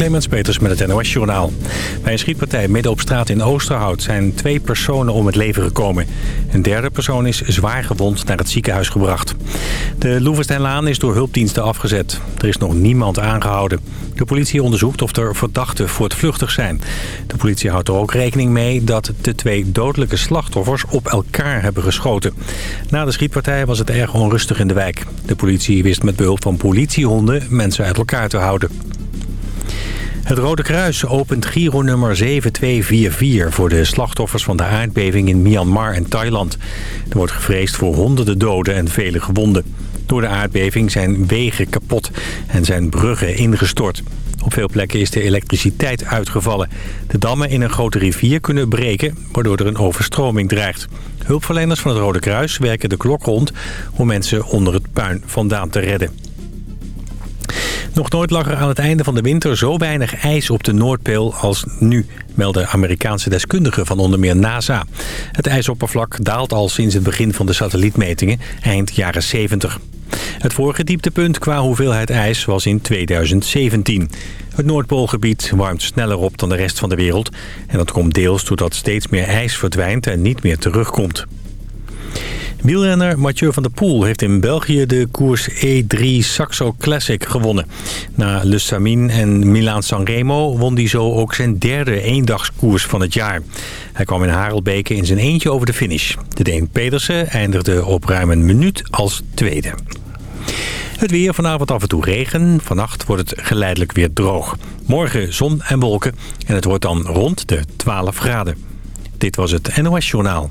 Clemens Peters met het NOS Journaal. Bij een schietpartij midden op straat in Oosterhout zijn twee personen om het leven gekomen. Een derde persoon is zwaar gewond naar het ziekenhuis gebracht. De Loevesteinlaan is door hulpdiensten afgezet. Er is nog niemand aangehouden. De politie onderzoekt of er verdachten voortvluchtig zijn. De politie houdt er ook rekening mee dat de twee dodelijke slachtoffers op elkaar hebben geschoten. Na de schietpartij was het erg onrustig in de wijk. De politie wist met behulp van politiehonden mensen uit elkaar te houden. Het Rode Kruis opent Giro nummer 7244 voor de slachtoffers van de aardbeving in Myanmar en Thailand. Er wordt gevreesd voor honderden doden en vele gewonden. Door de aardbeving zijn wegen kapot en zijn bruggen ingestort. Op veel plekken is de elektriciteit uitgevallen. De dammen in een grote rivier kunnen breken, waardoor er een overstroming dreigt. Hulpverleners van het Rode Kruis werken de klok rond om mensen onder het puin vandaan te redden. Nog nooit lag er aan het einde van de winter zo weinig ijs op de Noordpool als nu, melden Amerikaanse deskundigen van onder meer NASA. Het ijsoppervlak daalt al sinds het begin van de satellietmetingen, eind jaren 70. Het vorige dieptepunt qua hoeveelheid ijs was in 2017. Het Noordpoolgebied warmt sneller op dan de rest van de wereld. En dat komt deels doordat steeds meer ijs verdwijnt en niet meer terugkomt. Wielrenner Mathieu van der Poel heeft in België de koers E3 Saxo Classic gewonnen. Na Le en Milaan-San Remo won hij zo ook zijn derde eendagskoers van het jaar. Hij kwam in Harelbeke in zijn eentje over de finish. De Deen Pedersen eindigde op ruim een minuut als tweede. Het weer vanavond af en toe regen. Vannacht wordt het geleidelijk weer droog. Morgen zon en wolken en het wordt dan rond de 12 graden. Dit was het NOS Journaal.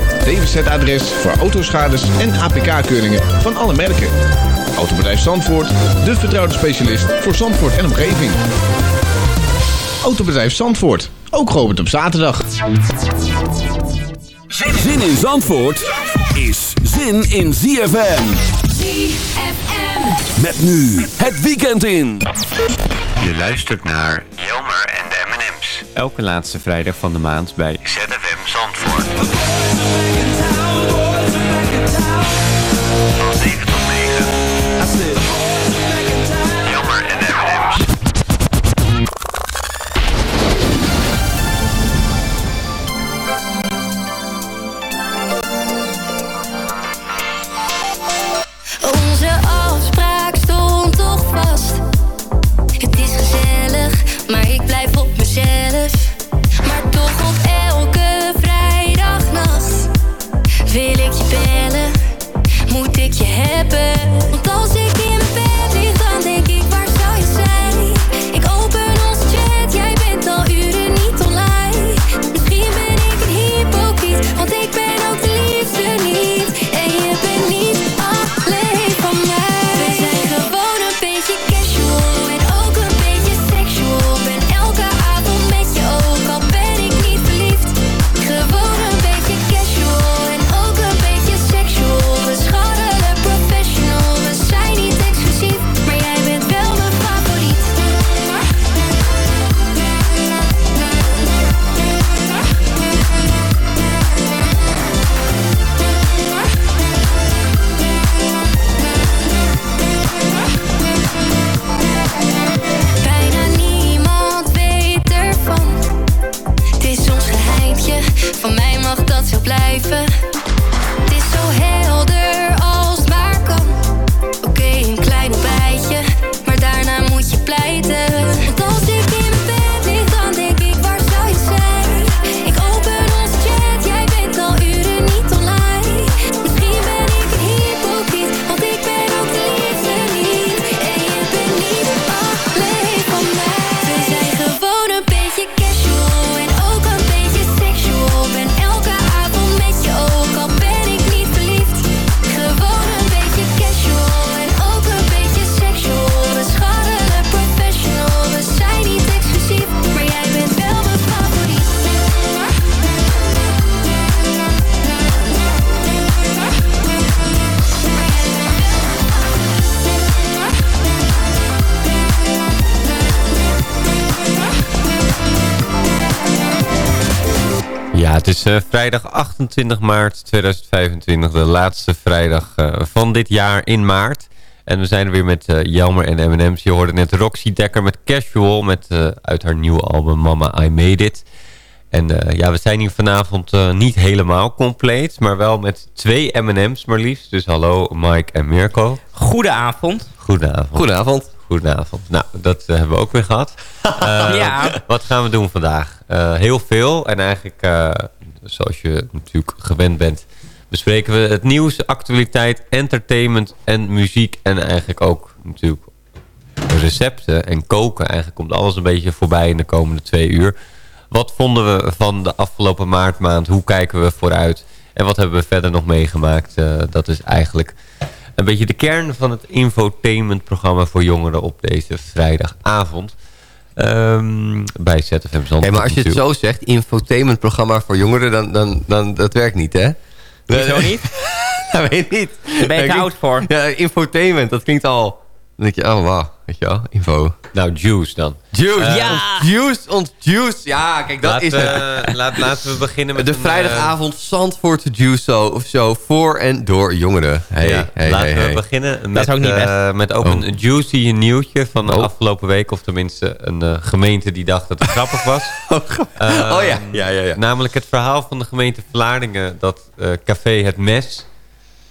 DWZ-adres voor autoschades en APK-keuringen van alle merken. Autobedrijf Zandvoort, de vertrouwde specialist voor Zandvoort en omgeving. Autobedrijf Zandvoort, ook geopend op zaterdag. Zin in Zandvoort is zin in ZFM. ZFM. Met nu het weekend in. Je luistert naar Jelmer en de M&M's. Elke laatste vrijdag van de maand bij ZFM 28 maart 2025, de laatste vrijdag eh, van dit jaar in maart. En we zijn er weer met uh, Jelmer en M&M's. Je hoorde net Roxy Dekker met Casual, met, uit haar nieuwe album Mama I Made It. En ja, we zijn hier vanavond niet helemaal compleet, maar wel met twee M&M's maar liefst. Dus hallo Mike en Mirko. Goedenavond. Goedenavond. Goedenavond. Goedenavond. Nou, dat hebben we ook weer gehad. ja. Wat gaan we doen vandaag? Uh, heel veel. En eigenlijk, zoals je natuurlijk gewend bent, bespreken we het nieuws, actualiteit, entertainment en muziek. En eigenlijk ook natuurlijk recepten en koken. Eigenlijk komt alles een beetje voorbij in de komende twee uur. Wat vonden we van de afgelopen maartmaand? Hoe kijken we vooruit? En wat hebben we verder nog meegemaakt? Uh, dat is eigenlijk een beetje de kern van het infotainment-programma voor jongeren op deze vrijdagavond. Um, bij ZFM Zandvoort. Hey, maar als je het zo zegt, infotainment-programma voor jongeren, dan, dan, dan dat werkt niet, hè? Hoezo niet? dat weet ik niet. Daar ben je oud voor. Ja, infotainment, dat klinkt al... Dan denk je, oh wow, weet je wel, info. Nou, juice dan. Juice, uh, ja. Ons juice, ons juice. Ja, kijk, dat laat, is het. Uh, laat, laten we beginnen met De een, vrijdagavond Zandvoort Juice of zo voor en door jongeren. Hey, ja, hey, laten hey, we hey. beginnen met, ook niet uh, met ook Oh. een juicy nieuwtje van de Oh. afgelopen week. Of tenminste een uh, gemeente die dacht dat het grappig was. Oh, oh ja. ja, ja, ja. Namelijk het verhaal van de gemeente Vlaardingen dat uh, café Het Mes...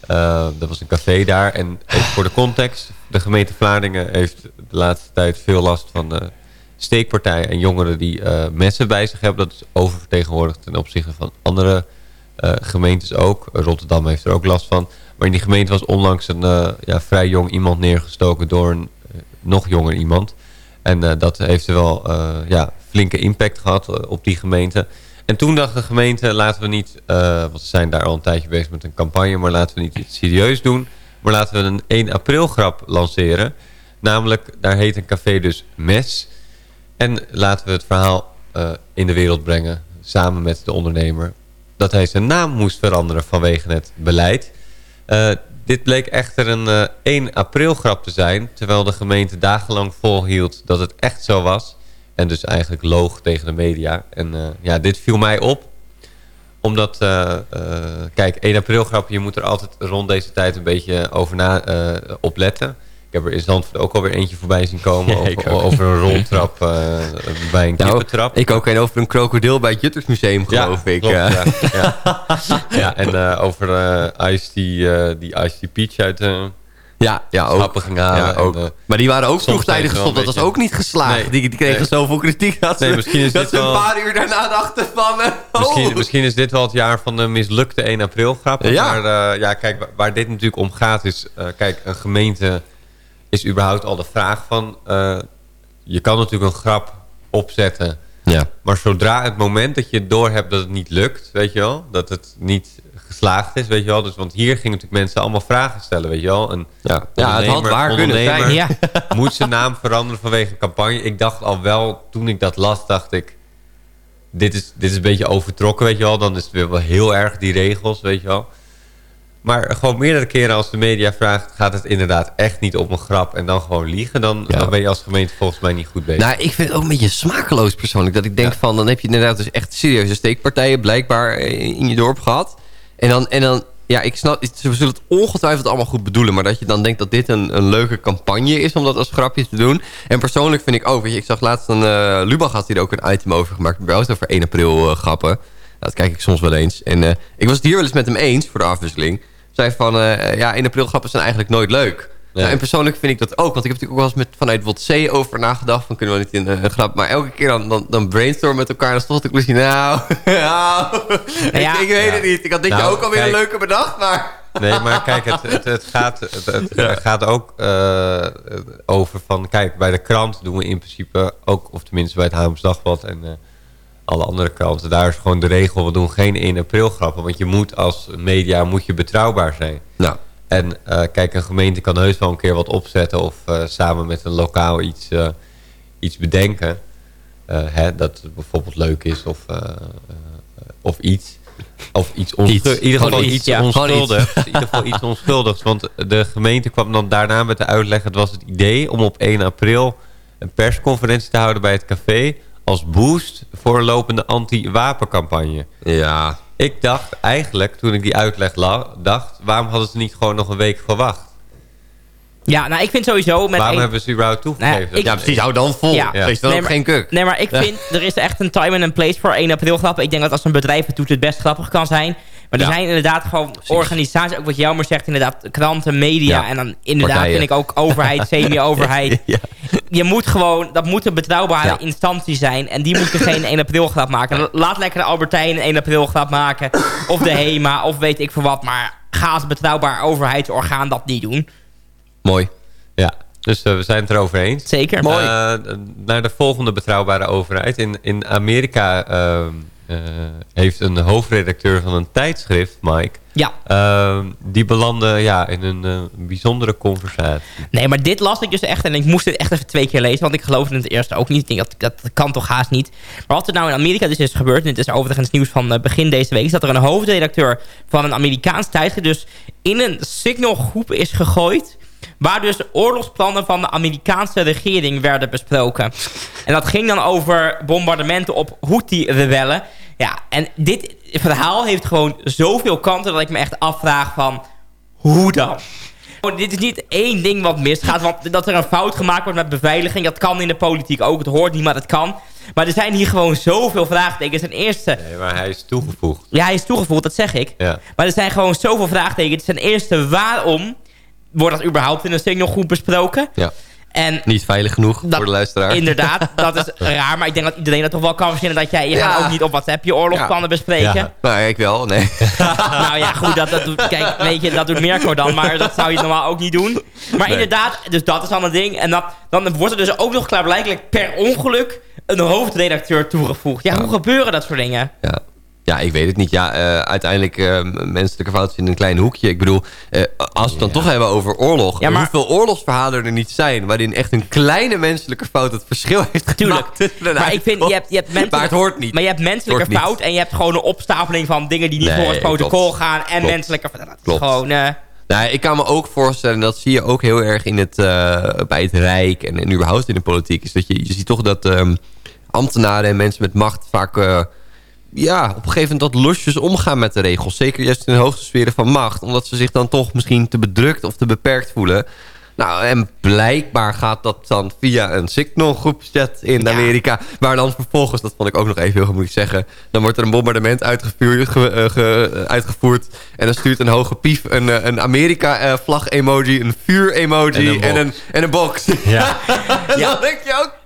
Uh, dat was een café daar. En voor de context. De gemeente Vlaardingen heeft de laatste tijd veel last van uh, steekpartijen en jongeren die uh, messen bij zich hebben. Dat is oververtegenwoordigd ten opzichte van andere gemeentes ook. Rotterdam heeft er ook last van. Maar in die gemeente was onlangs een ja, vrij jong iemand neergestoken door een nog jonger iemand. En dat heeft wel ja, flinke impact gehad op die gemeente. En toen dacht de gemeente, laten we niet, uh, want ze zijn daar al een tijdje bezig met een campagne, maar laten we niet iets serieus doen. Maar laten we een 1 april grap lanceren. Namelijk, daar heet een café dus Mes. En laten we het verhaal uh, in de wereld brengen, samen met de ondernemer, dat hij zijn naam moest veranderen vanwege het beleid. Uh, dit bleek echter een 1 april grap te zijn, terwijl de gemeente dagenlang volhield dat het echt zo was. En dus eigenlijk loog tegen de media. En uh, ja, dit viel mij op. Omdat, uh, uh, kijk, 1 april grapje, je moet er altijd rond deze tijd een beetje over na, opletten. Ik heb er in Zandvoort ook alweer eentje voorbij zien komen. Ja, over, over, een roltrap bij een nou, kippentrap. Ik ook een over een krokodil bij het Juttersmuseum, geloof ja, ik. Klopt, ja. ja. ja, en over Ice die, die Ice Peach uit... Ja, ja ook. Ging halen. Ja, ook. En, uh, maar die waren ook vroegtijdig gestopt. Dat was ook niet geslaagd. Nee, die, die kregen nee. zoveel kritiek dat, nee, ze, misschien is dat dit ze wel... een paar uur daarna dachten van... Uh, misschien, oh. misschien is dit wel het jaar van de mislukte 1 april grappen. Ja. Maar uh, ja, kijk, waar, waar, dit natuurlijk om gaat is... kijk, een gemeente is überhaupt al de vraag van... je kan natuurlijk een grap opzetten... Ja. Maar zodra het moment dat je doorhebt dat het niet lukt, weet je wel, dat het niet geslaagd is, weet je wel. Dus, want hier gingen natuurlijk mensen allemaal vragen stellen, weet je wel. Een ja, ja het had waar kunnen zijn. Ja. moet zijn naam veranderen vanwege een campagne. Ik dacht al wel, toen ik dat las, dacht ik... Dit is, dit is een beetje overtrokken, weet je wel. Dan is het weer wel heel erg die regels, weet je wel. Maar gewoon meerdere keren als de media vraagt... gaat het inderdaad echt niet op een grap en dan gewoon liegen... dan, ja. dan ben je als gemeente volgens mij niet goed bezig. Nou, ik vind het ook een beetje smakeloos persoonlijk. Dat ik denk ja. van, dan heb je inderdaad dus echt serieuze steekpartijen... blijkbaar in je dorp gehad. En dan, en dan ja, ik snap, ze zullen het ongetwijfeld allemaal goed bedoelen... maar dat je dan denkt dat dit een, een leuke campagne is... om dat als grapje te doen. En persoonlijk vind ik ook... Weet je, ik zag laatst een... Uh, Lubach had hier ook een item over gemaakt... bij ons over 1 april uh, grappen. Dat kijk ik soms wel eens. En uh, ik was het hier wel eens met hem eens, voor de afwisseling. Zei van, ja, 1 april grappen zijn eigenlijk nooit leuk... Ja. Nou, en persoonlijk vind ik dat ook. Want ik heb natuurlijk ook wel eens met, vanuit wat C over nagedacht. Van kunnen we niet in een, een grap. Maar elke keer dan, dan, dan brainstormen met elkaar. En dan stond de conclusie. Nou, nou ja. ik, ik, weet ja. het niet. Ik had dit nou, ook alweer kijk, een leuke bedacht. Maar... Nee, maar kijk, het, het, het gaat, het, gaat ook uh, over van... Kijk, bij de krant doen we in principe ook... Of tenminste bij het Haams Dagblad en... Uh, alle andere kranten. Daar is gewoon de regel. We doen geen 1 april grappen. Want je moet als media moet je betrouwbaar zijn. Nou. En uh, kijk, een gemeente kan heus wel een keer wat opzetten... of uh, samen met een lokaal iets, uh, iets bedenken. Hè, dat het bijvoorbeeld leuk is of, of iets. Of iets onschuldigs. In ieder geval iets, iets ja, onschuldigs. In ieder geval iets onschuldigs. Want de gemeente kwam dan daarna met de uitleg... het was het idee om op 1 april een persconferentie te houden bij het café... als boost voor een lopende anti-wapencampagne. Ja. Ik dacht eigenlijk, toen ik die uitleg dacht... waarom hadden ze niet gewoon nog een week gewacht? Ja, nou, ik vind sowieso... Met waarom hebben ze überhaupt toegegeven? Nou ja, ik- Ja, precies. Hou dan vol. Ja. Ja. Wees dan Nee, ook maar- geen kuk. Nee, maar ik vind, er is echt een time en een place voor 1 april grappen. Ik denk dat als een bedrijf het doet, het best grappig kan zijn. Maar er Ja. zijn inderdaad gewoon organisaties, ook wat Jelmer zegt, inderdaad kranten, media. Ja. En dan inderdaad Partijen. vind ik ook overheid, semi-overheid. Ja. Je moet gewoon, dat moet een betrouwbare Ja. instantie zijn. En die moeten geen 1 april grap maken. Laat lekker de Albertijn een 1 april grap maken. Of de HEMA, of weet ik veel wat. Maar ga als betrouwbaar overheidsorgaan dat niet doen. Mooi. Ja, dus eh, we zijn het erover eens. Zeker. Mooi. Eh, naar de volgende betrouwbare overheid. In, in Amerika ehm, eh, heeft een hoofdredacteur van een tijdschrift, Mike... Ja. ehm, die belandde ja, in een eh, bijzondere conversatie. Nee, maar dit las ik dus echt. En ik moest het echt even twee keer lezen. Want ik geloofde het eerst ook niet. Ik denk, dat, dat kan toch haast niet. Maar wat er nou in Amerika dus is gebeurd... en dit is overigens nieuws van eh, begin deze week... is dat er een hoofdredacteur van een Amerikaans tijdschrift... dus in een signalgroep is gegooid... waar dus oorlogsplannen van de Amerikaanse regering werden besproken. En dat ging dan over bombardementen op Houthi-rebellen. Ja, en dit verhaal heeft gewoon zoveel kanten... dat ik me echt afvraag van... hoe dan? Oh, dit is niet één ding wat misgaat. Want dat er een fout gemaakt wordt met beveiliging... dat kan in de politiek ook. Het hoort niet, maar het kan. Maar er zijn hier gewoon zoveel vraagtekens. Ten eerste... Nee, maar hij is toegevoegd. Ja, hij is toegevoegd, dat zeg ik. Ja. Maar er zijn gewoon zoveel vraagtekens. Ten eerste, waarom wordt dat überhaupt in een signalgroep besproken? Ja. En Niet veilig genoeg Dat- voor de luisteraar. inderdaad, dat is raar. Maar ik denk dat iedereen dat toch wel kan verzinnen... dat jij... Je Ja. gaat ook niet op WhatsApp je oorlogsplannen bespreken. Ja. Nou, ik wel. Nee. nou ja, goed, dat, dat doet, kijk, weet je, dat doet Mirko dan, maar dat zou je normaal ook niet doen. Maar Nee. inderdaad, dus dat is dan een ding. En dat, dan wordt er dus ook nog klaarblijkelijk per ongeluk een hoofdredacteur toegevoegd. Ja, hoe gebeuren dat soort dingen? Ja. Ja, ik weet het niet. Ja, eh, uiteindelijk uh, menselijke fouten in een klein hoekje. Ik bedoel, eh, als we het dan toch hebben over oorlog. Ja, maar- Hoeveel oorlogsverhalen er niet zijn... waarin echt een kleine menselijke fout het verschil heeft Tuurlijk. gemaakt. Maar ik vind, je hebt, je hebt menselijke, Maar het hoort niet. Maar je hebt menselijke niet. fout en je hebt gewoon een opstapeling van dingen die niet Nee, volgens protocol klopt. gaan. En Klopt. menselijke... Dat Klopt. gewoon... Nou, ik kan me ook voorstellen, en dat zie je ook heel erg in het, bij het Rijk en, en überhaupt in de politiek, is dat je, je ziet toch dat ehm, ambtenaren en mensen met macht vaak ja, op een gegeven moment wat losjes omgaan met de regels. Zeker juist in de hoogste sferen van macht, omdat ze zich dan toch misschien te bedrukt of te beperkt voelen. Nou, en blijkbaar gaat dat dan via een signalgroepchat in Ja. Amerika. Waar dan vervolgens, dat vond ik ook nog even heel ik zeggen... dan wordt er een bombardement uitgevuurd, ge- eh, ge- uitgevoerd... en dan stuurt een hoge pief een, eh, een Amerika-vlag-emoji... een vuur-emoji En een en, box. een, en een box. Ja. Dan denk je, oké!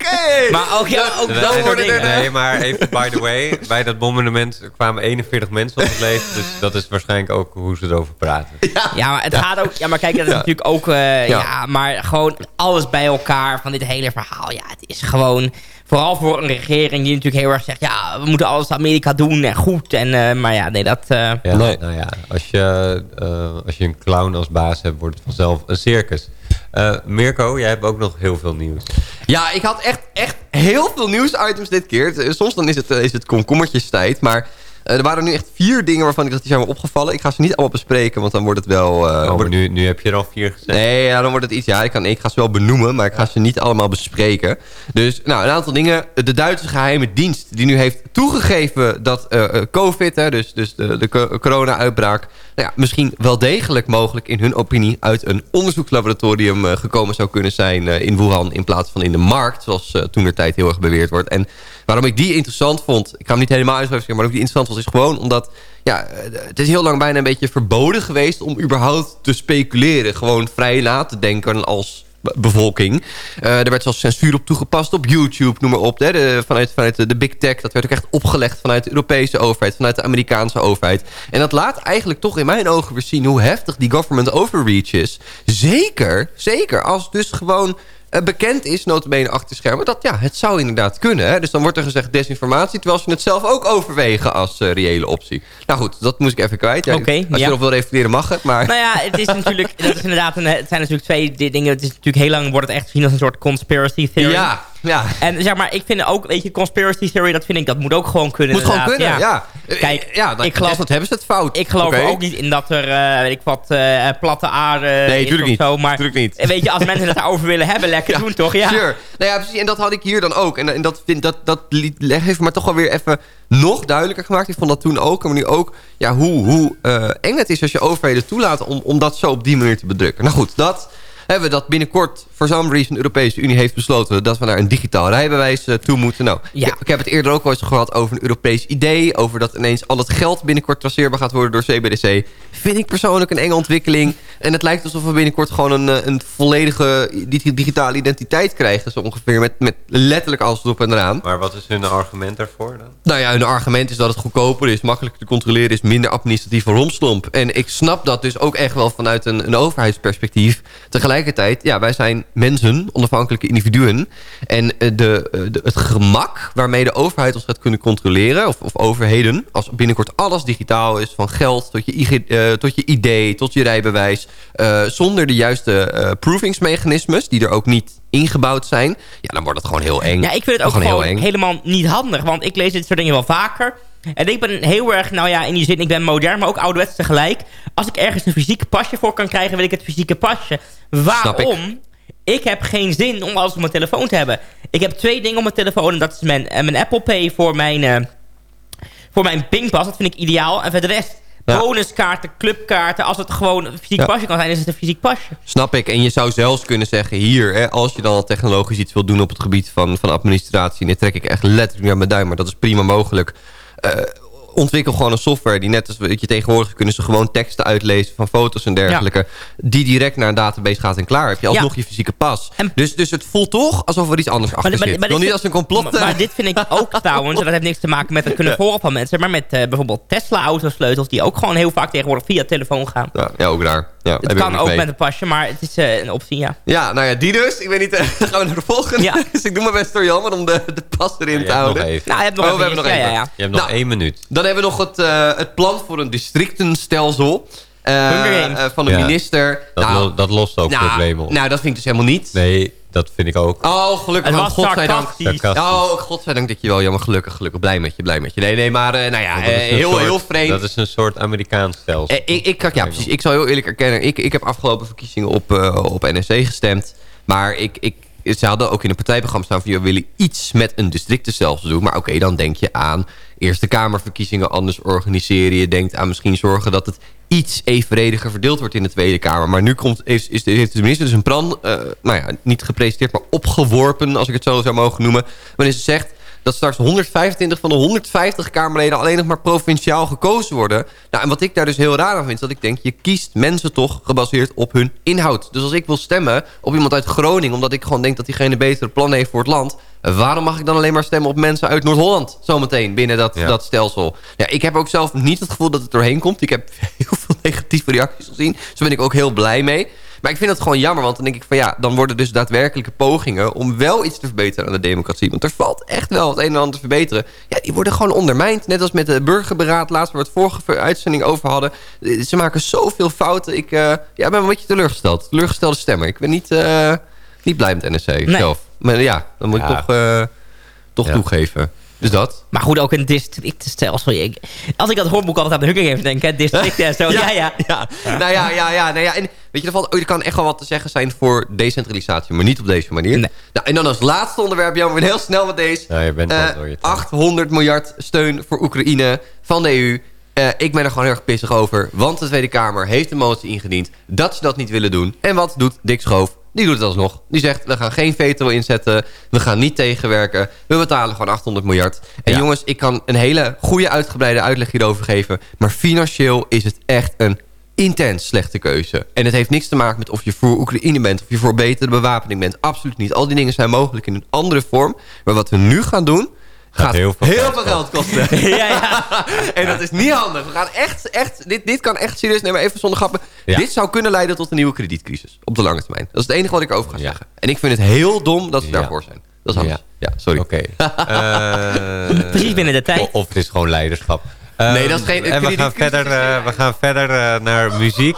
Maar ook, ja, ook soort worden er- dingen. Nee, maar even by the way. Bij dat bombardement kwamen 41 mensen om het leven. Dus dat is waarschijnlijk ook hoe ze erover praten. Ja, maar het gaat ook... Ja, maar kijk, dat is Ja. natuurlijk ook... eh, ja. Ja. maar gewoon alles bij elkaar van dit hele verhaal. Ja, het is gewoon... Vooral voor een regering die natuurlijk heel erg zegt... Ja, we moeten alles Amerika doen en goed. En, eh, maar ja, nee, dat... eh, Ja, Nee. Nou ja, als je, eh, als je een clown als baas hebt, wordt het vanzelf een circus. Eh, Mirko, jij hebt ook nog heel veel nieuws. Ja, ik had echt, echt heel veel nieuwsitems dit keer. Eh, Soms dan is het, eh, is het komkommertjestijd. Maar eh, er waren nu echt vier dingen waarvan ik dacht, die zijn me opgevallen. Ik ga ze niet allemaal bespreken, want dan wordt het wel... Oh, maar wordt- nu, nu heb je er al vier gezegd. Nee, ja, dan wordt het iets... Ja, ik, kan, ik ga ze wel benoemen, maar ik ga ze niet allemaal bespreken. Dus, nou, een aantal dingen. De Duitse geheime dienst, die nu heeft toegegeven dat COVID... Hè, dus, dus de, de co- corona-uitbraak... Nou ja, misschien wel degelijk mogelijk in hun opinie... uit een onderzoekslaboratorium eh, gekomen zou kunnen zijn eh, in Wuhan... in plaats van in de markt, zoals eh toen de tijd heel erg beweerd wordt. En waarom ik die interessant vond... ik ga hem niet helemaal uitschrijven, maar ook die interessant vond... is gewoon omdat ja, het is heel lang bijna een beetje verboden geweest... om überhaupt te speculeren. Gewoon vrij na te denken als bevolking. Eh, er werd zelfs censuur op toegepast op YouTube, noem maar op. Vanuit, vanuit de, big tech. Dat werd ook echt opgelegd vanuit de Europese overheid... vanuit de Amerikaanse overheid. En dat laat eigenlijk toch in mijn ogen weer zien... hoe heftig die government overreach is. Zeker, zeker als dus gewoon bekend is, notabene achter schermen... dat ja, het zou inderdaad kunnen. Hè? Dus dan wordt er gezegd desinformatie... terwijl ze het zelf ook overwegen als eh, reële optie. Nou goed, dat moest ik even kwijt. Ja, als je ja. erop wil reflecteren mag het, maar... Nou ja, het is natuurlijk, dat is inderdaad een, het zijn natuurlijk twee di- dingen. Het is natuurlijk heel lang wordt het echt gezien als een soort conspiracy theory. Ja. Ja. En zeg maar, ik vind ook, weet je, conspiracy theory, dat vind ik, dat moet ook gewoon kunnen. Moet gewoon kunnen, ja. Kijk, ja, dan, ik geloof- dat hebben ze het fout. Ik geloof er ook niet in dat er, eh, weet ik wat, eh, platte aarde Nee, is of niet. zo. Maar niet. weet je, als mensen het daarover willen hebben, lekker doen toch? Ja. Sure. Nou ja, precies. En dat had ik hier dan ook. En, en dat, vind, dat, dat heeft me toch wel weer even nog duidelijker gemaakt. Ik vond dat toen ook. Maar nu ook ja, hoe, hoe eh, eng het is als je overheden toelaat om, om dat zo op die manier te bedrukken. Nou goed, dat hebben we dat binnenkort voor some reason de Europese Unie heeft besloten... dat we naar een digitaal rijbewijs eh, toe moeten. Nou, Ja. ik, ik heb het eerder ook al eens gehad over een Europees idee... over dat ineens al het geld binnenkort traceerbaar gaat worden door CBDC. Vind ik persoonlijk een enge ontwikkeling. En het lijkt alsof we binnenkort gewoon een, eh, een volledige di- digitale identiteit krijgen. Zo ongeveer met, met letterlijk alles erop en eraan. Maar wat is hun argument daarvoor dan? Nou ja, hun argument is dat het goedkoper is, makkelijker te controleren is, minder administratieve romslomp. En ik snap dat dus ook echt wel vanuit een, een overheidsperspectief. Tegelijkertijd, ja, wij zijn mensen, onafhankelijke individuen. En eh, de, eh, de, het gemak waarmee de overheid ons gaat kunnen controleren, of, of overheden, als binnenkort alles digitaal is, van geld tot je, IG, eh, tot je ID, tot je rijbewijs, zonder de juiste eh, provingsmechanismes, die er ook niet ingebouwd zijn, ja, dan wordt het gewoon heel eng. Ja, ik vind het ook Gewoon gewoon, heel eng. helemaal niet handig. Want ik lees dit soort dingen wel vaker. En ik ben heel erg, nou ja, in die zin, ik ben modern, maar ook ouderwets tegelijk. Als ik ergens een fysieke pasje voor kan krijgen, wil ik het fysieke pasje. Ik. Waarom? Ik heb geen zin om alles op mijn telefoon te hebben. Ik heb twee dingen op mijn telefoon. En dat is mijn, eh, mijn Apple Pay voor mijn, eh voor mijn Pinkpas. Dat vind ik ideaal. En voor de rest, Ja. bonuskaarten, clubkaarten. Als het gewoon een fysiek Ja. pasje kan zijn, is het een fysiek pasje. Snap ik. En je zou zelfs kunnen zeggen hier... Hè, als je dan al technologisch iets wil doen op het gebied van, van administratie... en dit trek ik echt letterlijk naar mijn duim... maar dat is prima mogelijk... eh, ontwikkel gewoon een software die net als weet je tegenwoordig kunnen ze gewoon teksten uitlezen van foto's en dergelijke, die direct naar een database gaat en klaar heb je alsnog Ja. je fysieke pas. En- dus, dus het voelt toch alsof er iets anders achter maar- zit. maar niet als een complot. Maar, maar dit vind ik ook trouwens, en dat heeft niks te maken met het kunnen horen van mensen... maar met eh, bijvoorbeeld Tesla-autosleutels... die ook gewoon heel vaak tegenwoordig via telefoon gaan. ja, ja, ook daar. Ja, Het kan ook mee. met een pasje, maar het is eh, een optie, ja. Ja, nou ja, die dus. Ik weet niet, dan gaan we naar de volgende. Ja. dus ik doe mijn best door Jan om de, de pas erin Ja, te houden. even. Nou, je hebt nog Oh, even we hebben nog even. Ja, ja, ja. Je hebt nog Nou, één minuut. Dan hebben we nog het, eh, het plan voor een districtenstelsel. Eh, eh, van de Ja. minister. Dat, nou, lo- dat lost ook nou, problemen op. nou, dat vind ik dus helemaal niet. Nee, dat vind ik ook. Oh, gelukkig. Het was godzijdank. Oh, godzijdank dat je wel. Jammer, gelukkig, gelukkig. Blij met je, blij met je. Nee, nee, maar eh, nou ja, heel, soort- heel vreemd. Dat is een soort Amerikaans stelsel. Ik, ik, ja, precies. Ik zal heel eerlijk erkennen. Ik, ik heb afgelopen verkiezingen op, op NSC gestemd. Maar ik, ik, ze hadden ook in een partijprogramma staan van... we willen iets met een districtenstelsel doen. Maar oké, dan denk je aan Eerste Kamerverkiezingen anders organiseren. Je denkt aan misschien zorgen dat het iets evenrediger verdeeld wordt in de Tweede Kamer. Maar nu komt, is, is heeft de minister dus een plan... eh, nou ja, niet gepresenteerd, maar opgeworpen... als ik het zo zou mogen noemen. Wanneer ze zegt dat straks 125 van de 150 Kamerleden alleen nog maar provinciaal gekozen worden. Nou, en wat ik daar dus heel raar aan vind, is dat ik denk... je kiest mensen toch gebaseerd op hun inhoud. Dus als ik wil stemmen op iemand uit Groningen... omdat ik gewoon denk dat diegene betere plannen heeft voor het land... waarom mag ik dan alleen maar stemmen op mensen uit Noord-Holland... zometeen binnen dat, Ja. dat stelsel? Ja, ik heb ook zelf niet het gevoel dat het doorheen komt. Ik heb heel veel negatieve reacties gezien. Dus daar ben ik ook heel blij mee. Maar ik vind het gewoon jammer, want dan denk ik van ja... dan worden dus daadwerkelijke pogingen om wel iets te verbeteren aan de democratie. Want er valt echt wel het een en ander te verbeteren. Ja, die worden gewoon ondermijnd. Net als met de burgerberaad laatst, waar we het vorige uitzending over hadden. Ze maken zoveel fouten. Ik eh, ja, ben een beetje teleurgesteld. Teleurgestelde stemmer. Ik ben niet, eh, niet blij met NSC Nee. zelf. Maar ja, dan moet ik toch, eh, toch Ja. toegeven. Dus dat. Maar goed, ook een districtenstelsel. Ik- Als ik dat hoor, moet ik altijd aan de Hunger Games denken. hè. Districten en zo. Ja, ja. ja. Nou ja, ja, ja. Nou ja. En weet je, er, valt, er kan echt wel wat te zeggen zijn voor decentralisatie, maar niet op deze manier. Nee. Nou, en dan als laatste onderwerp, Jan, we zijn heel snel met deze. Ja, je bent Eh, wel door je tijd. 800 miljard steun voor Oekraïne van de EU. Eh, ik ben er gewoon heel erg pissig over. Want de Tweede Kamer heeft een motie ingediend dat ze dat niet willen doen. En wat doet Dick Schoof? Die doet het alsnog. Die zegt, we gaan geen veto inzetten. We gaan niet tegenwerken. We betalen gewoon 800 miljard. En Ja. jongens, ik kan een hele goede uitgebreide uitleg hierover geven. Maar financieel is het echt een intens slechte keuze. En het heeft niks te maken met of je voor Oekraïne bent... of je voor betere bewapening bent. Absoluut niet. Al die dingen zijn mogelijk in een andere vorm. Maar wat we nu gaan doen gaat, heel, veel, geld kosten. ja, ja. en dat is niet handig. We gaan echt, echt dit, dit kan echt serieus, nee maar even zonder grappen. Dit zou kunnen leiden tot een nieuwe kredietcrisis. Op de lange termijn. Dat is het enige wat ik over ga zeggen. En ik vind het heel dom dat we daarvoor zijn. Dat is handig. Ja, sorry. Oké. Okay. Eh, Precies binnen de tijd. Of het is gewoon leiderschap. Nee, dat is ehm, geen... En we gaan verder, eh, we gaan verder eh, naar muziek.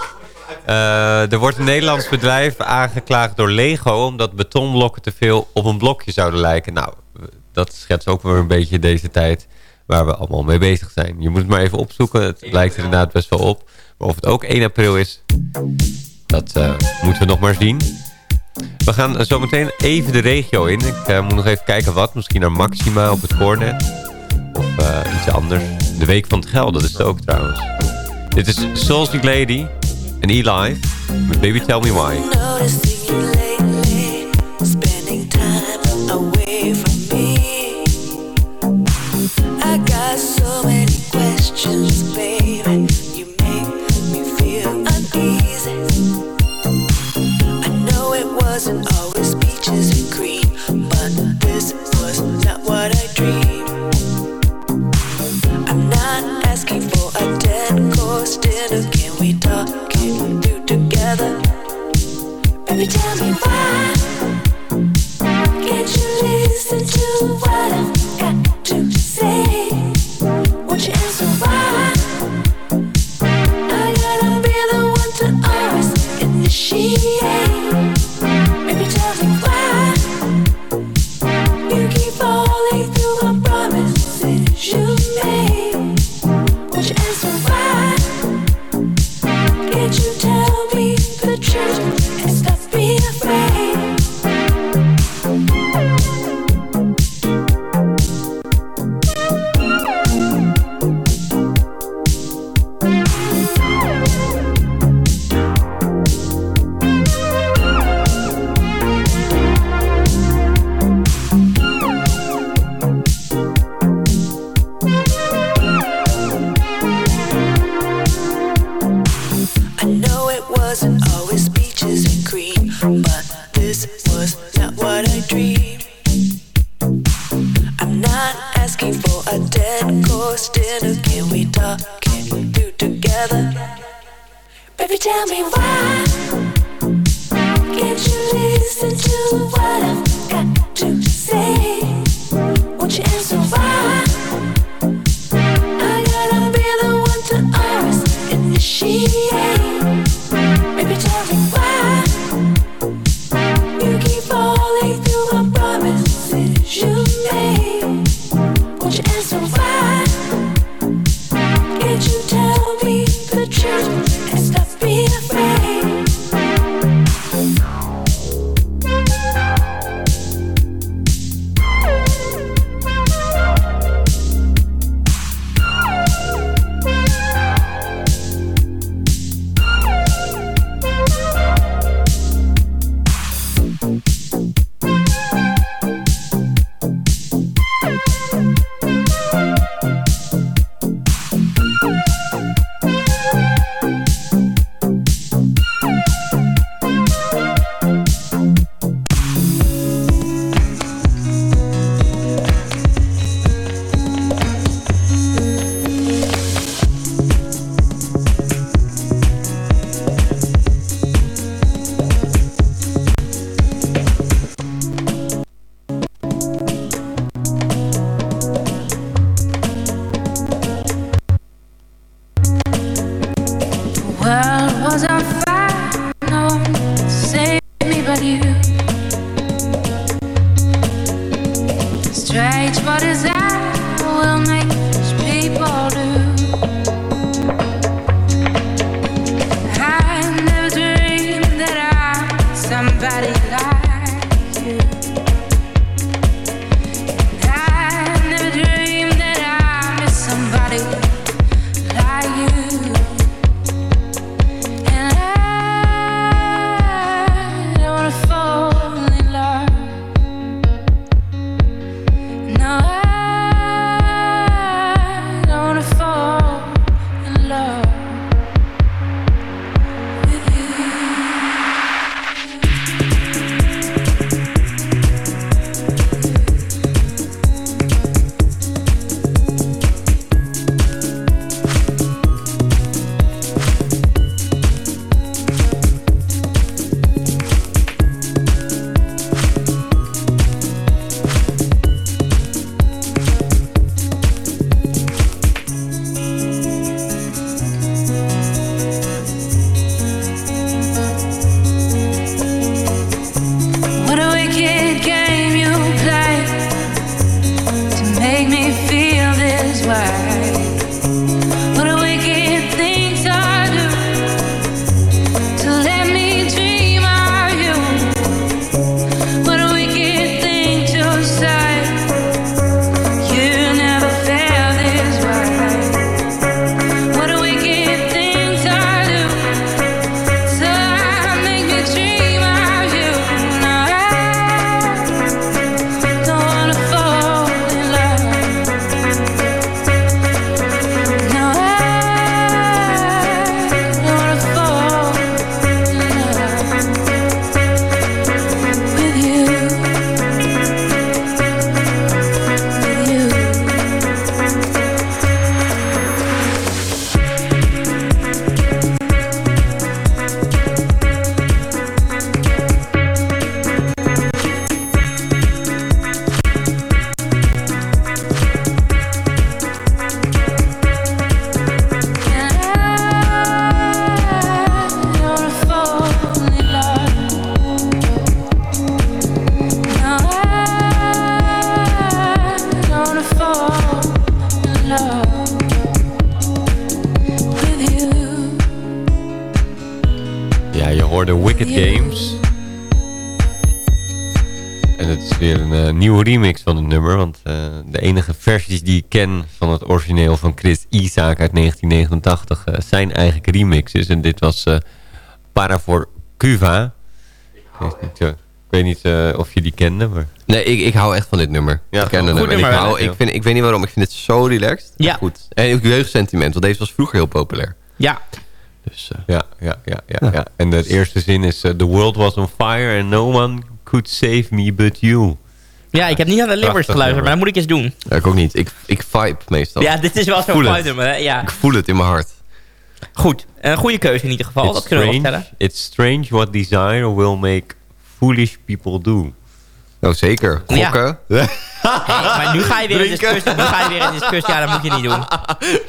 Er wordt een Nederlands bedrijf aangeklaagd door Lego... omdat betonblokken te veel op een blokje zouden lijken. Nou, dat schetst ook weer een beetje deze tijd waar we allemaal mee bezig zijn. Je moet het maar even opzoeken. Het lijkt er inderdaad best wel op. Maar of het ook 1 april is, dat eh, moeten we nog maar zien. We gaan zo meteen even de regio in. Ik eh, moet nog even kijken wat. Misschien naar Maxima op het Cornet. Of eh, iets anders. De Week van het Geld, dat is het ook trouwens. Dit is Soul Lady en E-Live Baby Tell Me Why. emotions, baby. Games. En het is weer een eh, nieuwe remix van het nummer. Want eh, de enige versies die ik ken van het origineel van Chris Isaak uit 1989 eh, zijn eigenlijk remixes. En dit was Para voor Cuva. Ik, weet niet, of je die kende, maar... Nee, ik, ik hou echt van dit nummer. Ik ken het nummer. Ik, hou, ik, vind, ik weet niet waarom, ik vind het zo relaxed. Ja. Goed. En ook jeugdsentiment, want deze was vroeger heel populair. Ja, dus, eh, Ja, ja, ja, ja, ja. En de eerste zin is... eh, The world was on fire and no one could save me but you. Ja, ik heb niet aan de Prachtig geluisterd, maar dat moet ik eens doen. ja, ik ook niet. Ik, ik vibe meestal. Ja, dit is wel zo'n hè? Ja. Ik voel het in mijn hart. Goed, een goede keuze in ieder geval, It's dat kunnen we stellen. it's strange what desire will make foolish people do. Nou, zeker. Ja. Gokken. Hey, maar nu ga je weer in discussie. Nu ga je weer in discussie. Ja, dat moet je niet doen.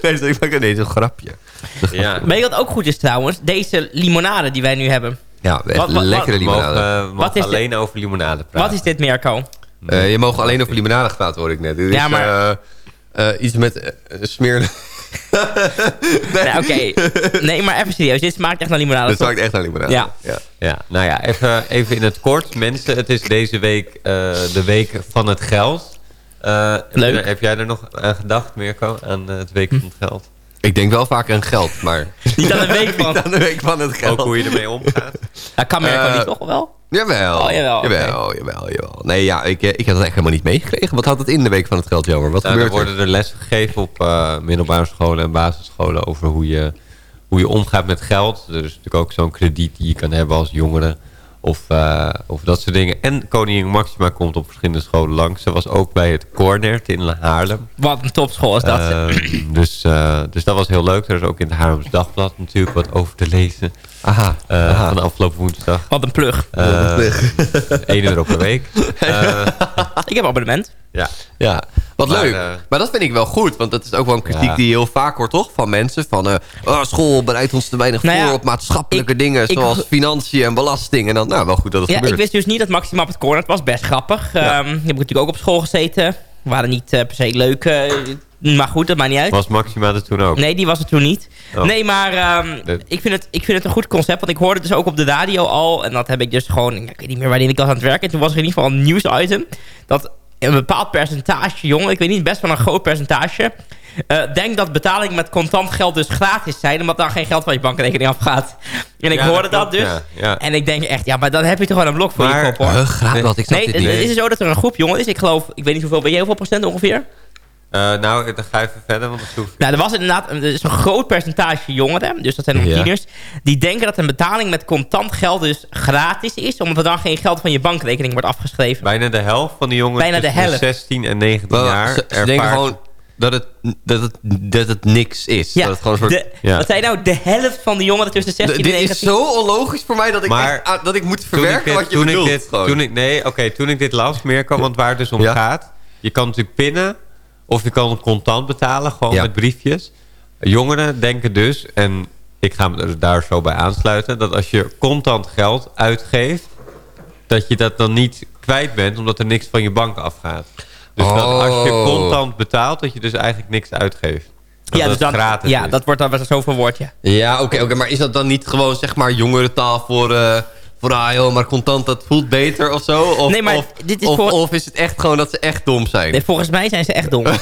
nee, ik maak ineens een grapje. Ja, Weet je wat ook goed is trouwens? Deze limonade die wij nu hebben. Ja, echt Wat- wat- lekkere mogen, limonade. eh, we Wat mogen is dit? alleen over limonade praten. Wat is dit, Mirko? Eh, je mag alleen over limonade gepraat, hoor ik net. Dit Ja, is, maar- eh, eh, iets met smeer... Nee, Oké. Nee, maar even serieus. Dit smaakt echt naar limonade. Toch? smaakt echt naar limonade. Ja. ja. Ja, nou ja, even, even in het kort. Mensen, het is deze week eh, de week van het geld. Eh, heb Leuk. Heb jij er nog aan gedacht, Mirko? Aan eh, het week van het geld? Ik denk wel vaker aan geld, maar... Niet aan de week van. Niet aan de week van het geld. Ook hoe je ermee omgaat? Dat kan Mirko niet toch wel? Jawel. Oh, jawel. Jawel, jawel, jawel. Nee, ja, ik, eh, ik heb dat echt helemaal niet meegekregen. Wat houdt het in de week van het geld, jammer? Wat Nou, er gebeurt er? worden er lessen gegeven op eh, middelbare scholen en basisscholen over hoe je, hoe je omgaat met geld. Er is natuurlijk ook zo'n krediet die je kan hebben als jongere. Of, eh, of dat soort dingen. En koningin Maxima komt op verschillende scholen langs. Ze was ook bij het Cornert in Haarlem. Wat een topschool is dat. Eh, dus, eh, dus dat was heel leuk. Er is ook in het Haarlems Dagblad natuurlijk wat over te lezen. Aha, Eh, aha. Van de afgelopen woensdag. Wat een plug. Eh 1 euro per week. Eh, Ik heb abonnement. ja. Ja, wat Maar, leuk. maar dat vind ik wel goed. Want dat is ook wel een kritiek Ja. die je heel vaak hoort, toch? Van mensen. Van, eh, oh, school bereidt ons te weinig Nou ja, voor op maatschappelijke ik- dingen. ik- zoals financiën en belasting. En dan, nou, wel goed dat het Ja, ik gebeurt. wist dus niet dat Maxima op het corner was. Best grappig. Ja. Ehm, die heb ik natuurlijk ook op school gezeten. Waren niet eh, per se leuk. Maar goed, dat maakt niet uit. Was Maxima er toen ook? Nee, die was er toen niet. Oh. Nee, maar ehm, Dat- ik, vind het, ik vind het een goed concept. Want ik hoorde het dus ook op de radio al. En dat heb ik dus gewoon... Ik weet niet meer waarin ik was aan het werken. Toen was er in ieder geval een nieuwsitem. Dat een bepaald percentage jongen... Ik weet niet, best wel een groot percentage... eh denkt dat betaling met contant geld dus gratis zijn... omdat daar geen geld van je bankrekening afgaat. En ik Ja, hoorde dat, klopt, dus. ja, ja. En ik denk echt, ja, maar dan heb je toch wel een blok voor Maar- je kop, hoor. Huh, graag wat, ik snap Nee, dit het, het is zo dat er een groep jongen is. Ik geloof, ik weet niet hoeveel, ben jij hoeveel procent ongeveer? Eh, nou, dan ga even verder, want dat Nou, er was inderdaad er is een groot percentage jongeren, dus dat zijn nog Ja. tieners, die denken dat een betaling met contant geld dus gratis is, omdat er dan geen geld van je bankrekening wordt afgeschreven. Bijna de helft van de jongens Bijna de tussen helft. 16 en 19 Wel, jaar ze, ze ervaart- denken gewoon dat het, dat, het, dat het niks is. Ja, dat het gewoon een soort... de, Ja. wat zei je nou? De helft van de jongeren tussen 16 D- en dit 19... is zo onlogisch voor mij dat ik, Maar echt, dat ik moet Toen ik verwerken dit- wat je toen bedoelt. Ik dit, toen ik, nee, oké, toen ik dit las, Mirko, want waar het dus om Ja. gaat... je kan natuurlijk pinnen of je kan contant betalen, gewoon Ja. met briefjes. Jongeren denken dus, en ik ga me daar zo bij aansluiten... dat als je contant geld uitgeeft... dat je dat dan niet kwijt bent, omdat er niks van je bank afgaat. Dus dat als je Oh. contant betaalt, dat je dus eigenlijk niks uitgeeft. Dat ja, het dus dan, gratis ja is. dat wordt dan wel zo verwoord, ja. Ja, oké, oké, maar is dat dan niet gewoon zeg maar jongerentaal voor... eh ah joh, maar contant dat voelt beter of zo? Of, Nee, maar of, dit is of, voor- of is het echt gewoon dat ze echt dom zijn? Nee, volgens mij zijn ze echt dom.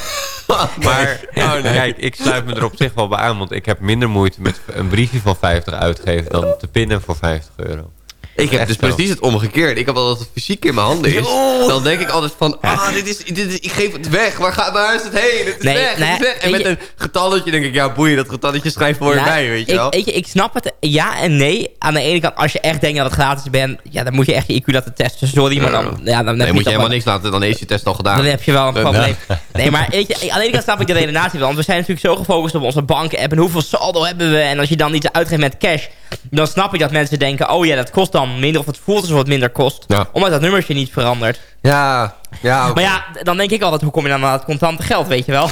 Maar Oh, nee. kijk, ik sluit me er op zich wel bij aan. Want ik heb minder moeite met een briefje van 50 uitgeven... dan te pinnen voor 50 euro. Ik heb dus precies het omgekeerd. Ik heb al dat het fysiek in mijn handen is. Yo. Dan denk ik altijd van, ah, dit is, dit is, ik geef het weg. Waar, gaat, waar is het heen? Het is Nee, weg, nou het is ja, weg. En met je- een getalletje denk ik, ja boeien, dat getalletje schrijf voor je Nou, bij, weet je ik, wel. weet je, ik snap het ja en nee. Aan de ene kant, als je echt denkt dat het gratis bent... ja, dan moet je echt je IQ laten testen. Sorry, maar dan, ja, dan heb nee, je moet je helemaal niks laten, dan is je test al gedaan. Dan heb je wel een Eh, probleem. Nee, maar weet je, aan de ene kant snap ik de redenatie wel. Want we zijn natuurlijk zo gefocust op onze bank-app. En hoeveel saldo hebben we? En als je dan iets uitgeeft met cash... dan snap ik dat mensen denken... oh ja, dat kost dan minder. Of het voelt alsof het minder kost. Ja. Omdat dat nummertje niet verandert. Ja, ja. Maar ja, dan denk ik altijd... hoe kom je dan aan het contante geld, weet je wel?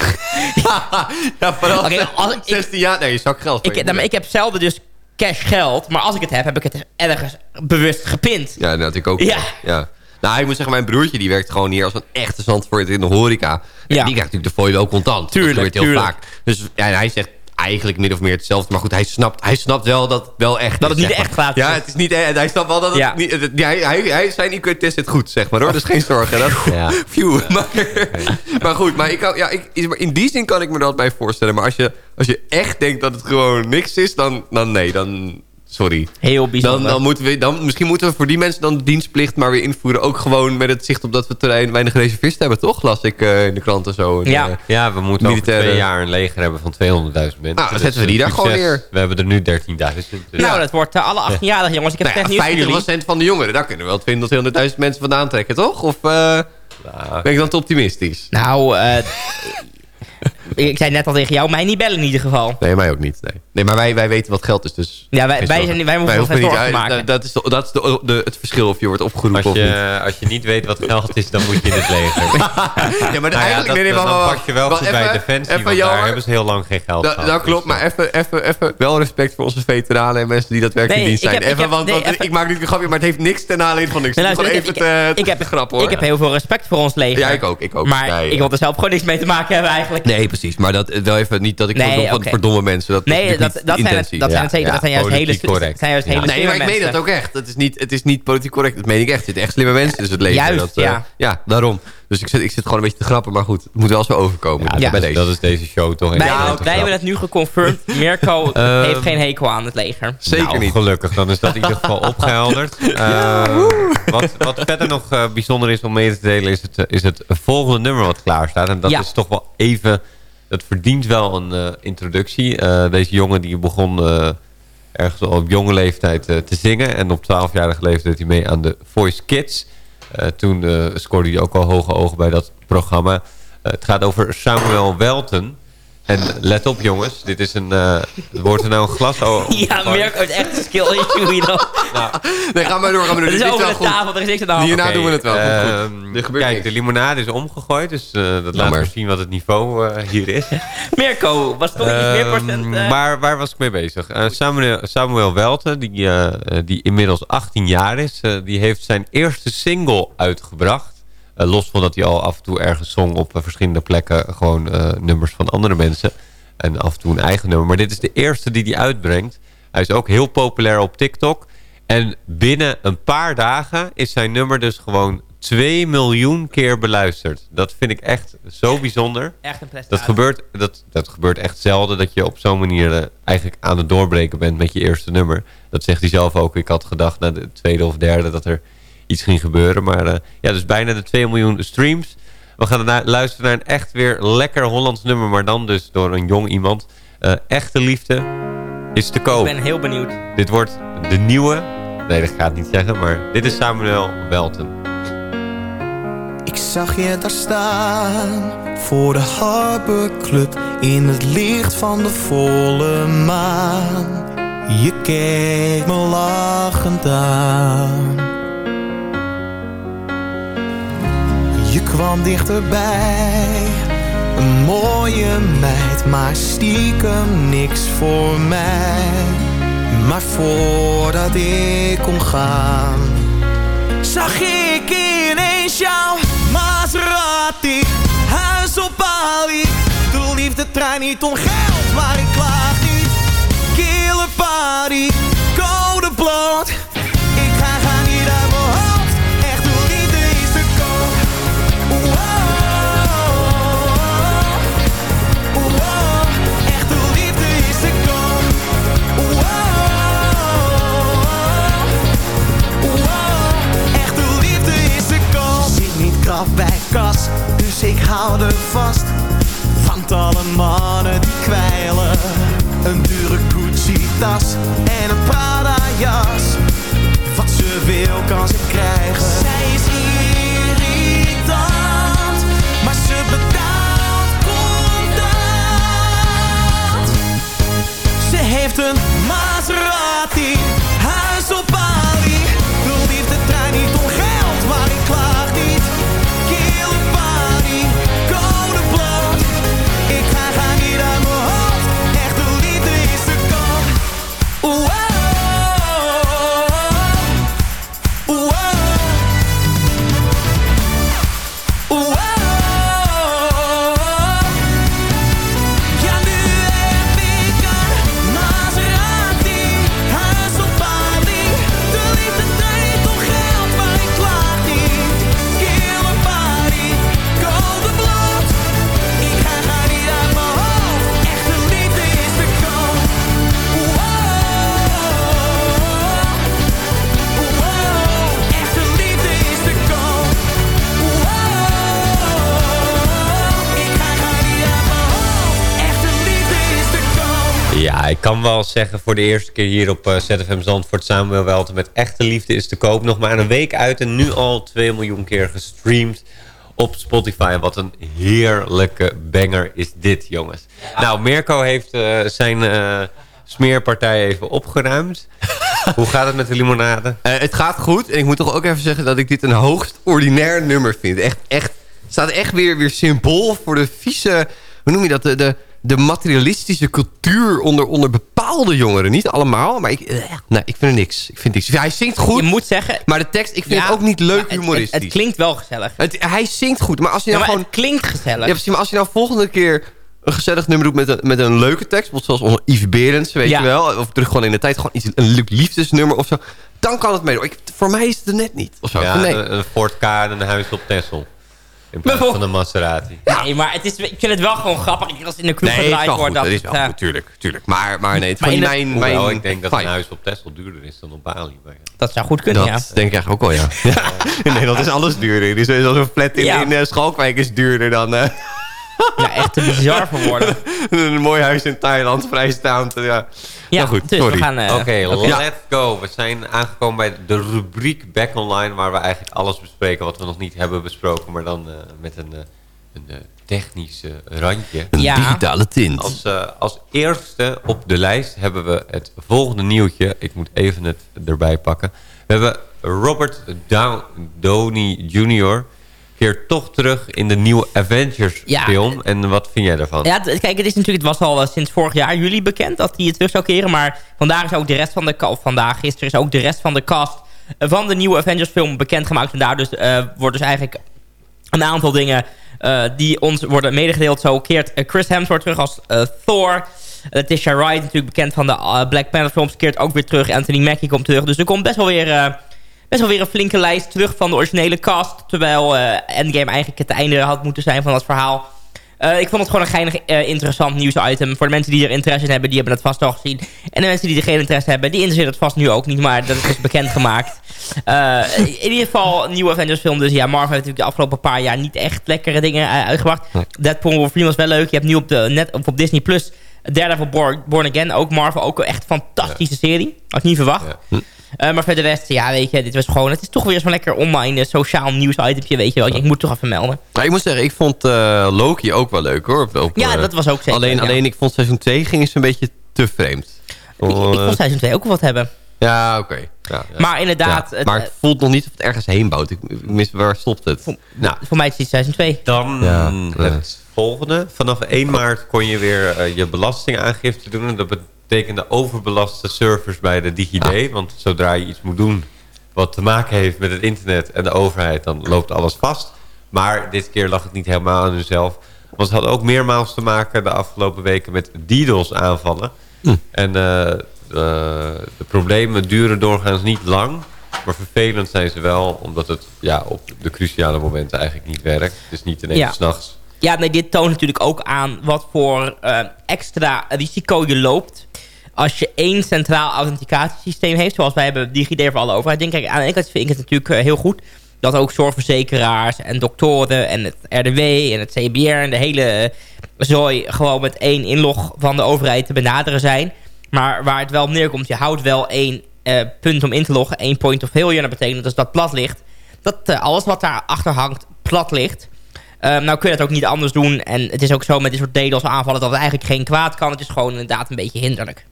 ja, vooral Oké, als ik- 16 jaar, nee, je zak geld. ik, nou, ik heb zelden dus cash geld. Maar als ik het heb, heb ik het ergens bewust gepind. Ja, dat ik ook. Ja. ja. Nou, ik moet zeggen, mijn broertje die werkt gewoon hier als een echte zandvoort in de horeca. En Ja. die krijgt natuurlijk de fooi wel contant. Tuurlijk, dat gebeurt heel tuurlijk. vaak. Dus ja, hij zegt, eigenlijk min of meer hetzelfde. Maar goed, hij snapt, hij snapt wel dat het wel echt Dat is, het niet echt maar. gaat. Ja, het is niet... eh, Hij snapt wel dat het Ja. niet... het- ja, hij, hij, hij, zijn IQ-test zit goed, zeg maar hoor. Dus geen zorgen. Dat, Ja. Phew. Maar, maar goed, maar, ik kan, ja, ik, in die zin kan ik me dat bij voorstellen. Maar als je, als je echt denkt dat het gewoon niks is, dan, dan nee, dan... Sorry. Heel bijzonder. Dan, dan moeten we, dan, misschien moeten we voor die mensen dan de dienstplicht maar weer invoeren. Ook gewoon met het zicht op dat we terrein weinig reservisten hebben, toch? Las ik eh, in de krant en zo. En, Ja. eh, Ja, we moeten Militaire- over twee jaar een leger hebben van 200.000 mensen. Nou, dan Dus, zetten we die daar gewoon neer. We hebben er nu 13.000. Dus Nou, dat wordt eh, alle 18-jarigen, jongens. Ik heb nou slecht ja, nieuws voor jullie. 50% van de jongeren, daar kunnen we wel 20 tot 200.000 mensen vandaan trekken, toch? Of eh, nou, ben ik dan te optimistisch? Nou, eh, ik zei net al tegen jou, mij niet bellen in ieder geval. Nee, mij ook niet. Nee, nee maar wij, wij weten wat geld is, dus... Ja, wij, wij, zijn, wij moeten ons hoeven geen niet maken. Dat, is, de, dat is de, de- het verschil of je wordt opgeroepen als, of niet. je, als je niet weet wat geld is, dan moet je in het leger. Ja, maar Nou ja, eigenlijk... dat, nee, nee, dan maar, pak je wel goed bij Defensie, even want daar hebben ze heel lang geen geld Dat, gehad. dat klopt, Dus, maar even, even, even wel respect voor onze veteranen en mensen die daadwerkelijk Nee, in dienst zijn. heb- ik even, heb- want, nee, want even- ik maak nu een grapje, maar het heeft niks ten aanleiding van niks. Gewoon even ik- heb- grap hoor. Ik heb heel veel respect voor ons leger. Ja, ik ook, ik ook. Maar ik wil er zelf gewoon niks mee te maken hebben eigenlijk. Nee, precies. Maar dat, wel even niet dat ik voor, dom- oké. voor domme mensen... Dat, Nee, dat, niet dat, zijn, het, dat zijn het zeker. ja, dat zijn juist hele, correct. zijn juist Ja. hele Nee, slimme maar ik meen dat ook echt. Het is niet, het is niet politiek correct. Dat meen ik echt. Er zitten echt slimme mensen tussen het leger. Juist, dat, eh, ja. ja, daarom. Dus ik zit, ik zit gewoon een beetje te grappen. Maar goed, het moet wel zo overkomen. ja, Ja. dat, bij is, deze. dat is deze show toch. Wij, Ja, dat het- wij hebben het nu geconfirmed. Mirko Ehm, heeft geen hekel aan het leger. Zeker Nou, niet. Gelukkig, dan is dat in ieder geval opgehelderd. Eh, wat, wat verder nog eh, bijzonder is om mee te delen... is het, eh, is het volgende nummer wat klaar staat. En dat Ja. is toch wel even... Dat verdient wel een eh, introductie. Eh, deze jongen die begon eh, ergens al op jonge leeftijd te zingen. En op 12-jarige leeftijd deed hij mee aan de Voice Kids. Toen scoorde hij ook al hoge ogen bij dat programma. Het gaat over Samuel Welten. En let op jongens, dit is een... eh wordt er nou een glas over? Ja, Mirko heeft echt een skill issue hier dan. Nee, ga maar door. Ga maar door. Het is over de goed. tafel, er is niks aan de hand. Hierna Oké, doen we het wel. Goed, goed. ehm, kijk, niks. de limonade is omgegooid, dus eh, dat laat maar zien wat het niveau eh, hier is. Mirko, was toch iets meer Ehm, procent... eh, waar, waar was ik mee bezig? Samuel, Samuel Welten, die, die inmiddels 18 jaar is, die heeft zijn eerste single uitgebracht. Eh, los van dat hij al af en toe ergens zong op eh, verschillende plekken gewoon eh, nummers van andere mensen. En af en toe een eigen nummer. Maar dit is de eerste die hij uitbrengt. Hij is ook heel populair op TikTok. En binnen een paar dagen is zijn nummer dus gewoon 2 miljoen keer beluisterd. Dat vind ik echt zo bijzonder. echt een prestatie. Dat gebeurt, dat, dat gebeurt echt zelden dat je op zo'n manier eigenlijk aan het doorbreken bent met je eerste nummer. Dat zegt hij zelf ook. Ik had gedacht na de tweede of derde dat er iets ging gebeuren. Maar eh, ja, dus bijna de 2 miljoen streams. We gaan daarna luisteren naar een echt weer lekker Hollands nummer. Maar dan dus door een jong iemand. Eh, echte liefde is te koop. Ik ben heel benieuwd. Dit wordt de nieuwe. Nee, dat ga ik niet zeggen. Maar dit is Samuel Welten. Ik zag je daar staan voor de Harbor Club in het licht van de volle maan. Je keek me lachend aan. Je kwam dichterbij, een mooie meid, maar stiekem niks voor mij. Maar voordat ik kon gaan zag ik ineens jouw Maserati. Huis op Bali. De liefde trein niet om geld, maar ik klaag niet. Kille party, code bloot. Dus ik hou er vast. Want alle mannen die kwijlen. Een dure Gucci-tas en een Prada-jas. Wat ze wil kan ze krijgen. Zij is irritant, maar ze betaalt contant. Ze heeft een Maserati, Ja, ik kan wel zeggen voor de eerste keer hier op eh, ZFM Zandvoort... Samuel Welten met Echte Liefde is te koop. Nog maar een week uit en nu al 2 miljoen keer gestreamd op Spotify. Wat een heerlijke banger is dit, jongens. Nou, Mirko heeft eh, zijn eh, smeerpartij even opgeruimd. Hoe gaat het met de limonade? Het gaat goed. En ik moet toch ook even zeggen dat ik dit een hoogst ordinair nummer vind. Echt, echt, staat echt weer, weer symbool voor de vieze... Hoe noem je dat? De, de, de materialistische cultuur onder, onder bepaalde jongeren. Niet allemaal, maar ik, eh, nee, ik vind er niks. Ik vind niks. Hij zingt goed. Je moet zeggen... Maar de tekst, ik vind Ja, het ook niet leuk het- humoristisch. Het, het klinkt wel gezellig. Het- hij zingt goed, maar als je Ja, nou maar gewoon... het klinkt gezellig. Ja, precies, maar als je nou volgende keer een gezellig nummer doet met een, met een leuke tekst... zoals onze Yves Berends, weet Ja. je wel... of terug gewoon in de tijd, gewoon iets, een leuk liefdesnummer of zo... dan kan het meedoen. Ik, voor mij is het er net niet. Of zo. Ja, nee. een, een Ford K en een huis op Texel. In plaats van een Maserati. Nee, maar het is, ik vind het wel gewoon grappig als in de club Nee, gedraaid wordt. Dat is wel eh, goed, tuurlijk, tuurlijk. Maar, maar nee, het Maar is in mijn, Hoewel, mijn ik denk dat een huis op Texel duurder is dan op Bali. Dat zou goed kunnen, Dat ja. denk ik eigenlijk ook wel, ja. ja. In Nederland is alles duurder. Dus zoals een flat in, in eh, Schalkwijk is duurder dan eh, Ja, echt te bizar voor woorden. een mooi huis in Thailand, vrijstaand. Ja, Ja, Nou goed, dus sorry. we gaan... eh, Oké, let's go. We zijn aangekomen bij de rubriek Back Online... waar we eigenlijk alles bespreken wat we nog niet hebben besproken... maar dan eh, met een, eh, een eh, technisch eh, randje. Een Ja. digitale tint. Als, eh, als eerste op de lijst hebben we het volgende nieuwtje. Ik moet even het erbij pakken. We hebben Robert Dow- Downey Jr. keert toch terug in de nieuwe Avengers Ja. film. En wat vind jij daarvan? Ja, kijk, het is natuurlijk, het was al eh, sinds vorig jaar juli bekend dat hij het terug zou keren. Maar vandaag is ook de rest van de of vandaag, gisteren is ook de rest van de cast eh, van de nieuwe Avengers film bekendgemaakt. En daar dus, eh, wordt dus eigenlijk een aantal dingen die ons worden medegedeeld. Zo keert Chris Hemsworth terug als Thor. Letitia Wright, natuurlijk bekend van de Black Panther films, keert ook weer terug. Anthony Mackie komt terug. Dus er komt best wel weer... best wel weer een flinke lijst terug van de originele cast. Terwijl eh, Endgame eigenlijk het einde had moeten zijn van dat verhaal. Eh, ik vond het gewoon een geinig eh, interessant nieuwsitem. Voor de mensen die er interesse in hebben, die hebben het vast al gezien. En de mensen die er geen interesse hebben, die interesseren het vast nu ook niet. Maar dat is dus bekendgemaakt. In ieder geval, nieuwe Avengers film. Dus ja, Marvel heeft natuurlijk de afgelopen paar jaar niet echt lekkere dingen uitgebracht. Deadpool Wolverine was wel leuk. Je hebt nu op, de, net, of op Disney Plus Daredevil Born, Born Again. Ook Marvel, ook een echt fantastische serie. Had ik niet verwacht. Ja. Eh, maar verder de rest, ja, weet je, dit was gewoon... Het is toch weer zo'n lekker online eh, sociaal nieuwsitempje, weet je wel. Ik moet toch even melden. Ik moet zeggen, ik vond eh, Loki ook wel leuk hoor. Op- op, Ja, dat was ook zeker. Alleen, ja. alleen ik vond seizoen 2 ging eens een beetje te vreemd. ik, ik vond seizoen 2 ook wel wat hebben. Ja, oké. Ja, ja. Maar inderdaad, Ja, het, maar het voelt nog niet of het ergens heen bouwt. Ik mis, waar stopt het? Nou, voor mij is het seizoen 2. Dan Ja, het volgende. Vanaf 1 maart kon je weer je belastingaangifte doen. En dat betekende overbelaste servers bij de DigiD. Want zodra je iets moet doen wat te maken heeft met het internet en de overheid... dan loopt alles vast. Maar dit keer lag het niet helemaal aan hunzelf. Want het had ook meermaals te maken de afgelopen weken met DDoS aanvallen. En eh, eh, de problemen duren doorgaans niet lang... Maar vervelend zijn ze wel, omdat het ja, op de cruciale momenten eigenlijk niet werkt. Het is niet ineens Ja. s'nachts. Ja, nee, dit toont natuurlijk ook aan wat voor eh, extra risico je loopt... als je één centraal authenticatiesysteem heeft... zoals wij hebben DigiD voor alle overheid. Denk ik, aan de kant vind ik het natuurlijk eh, heel goed... dat ook zorgverzekeraars en doktoren en het RDW en het CBR... en de hele eh, zooi gewoon met één inlog van de overheid te benaderen zijn. Maar waar het wel neerkomt, je houdt wel één punt om in te loggen. één point of failure. Dat betekent dat als dat plat ligt... dat alles wat daarachter hangt plat ligt... Ehm, nou kun je dat ook niet anders doen. En het is ook zo met dit soort DDoS aanvallen dat het eigenlijk geen kwaad kan. Het is gewoon inderdaad een beetje hinderlijk.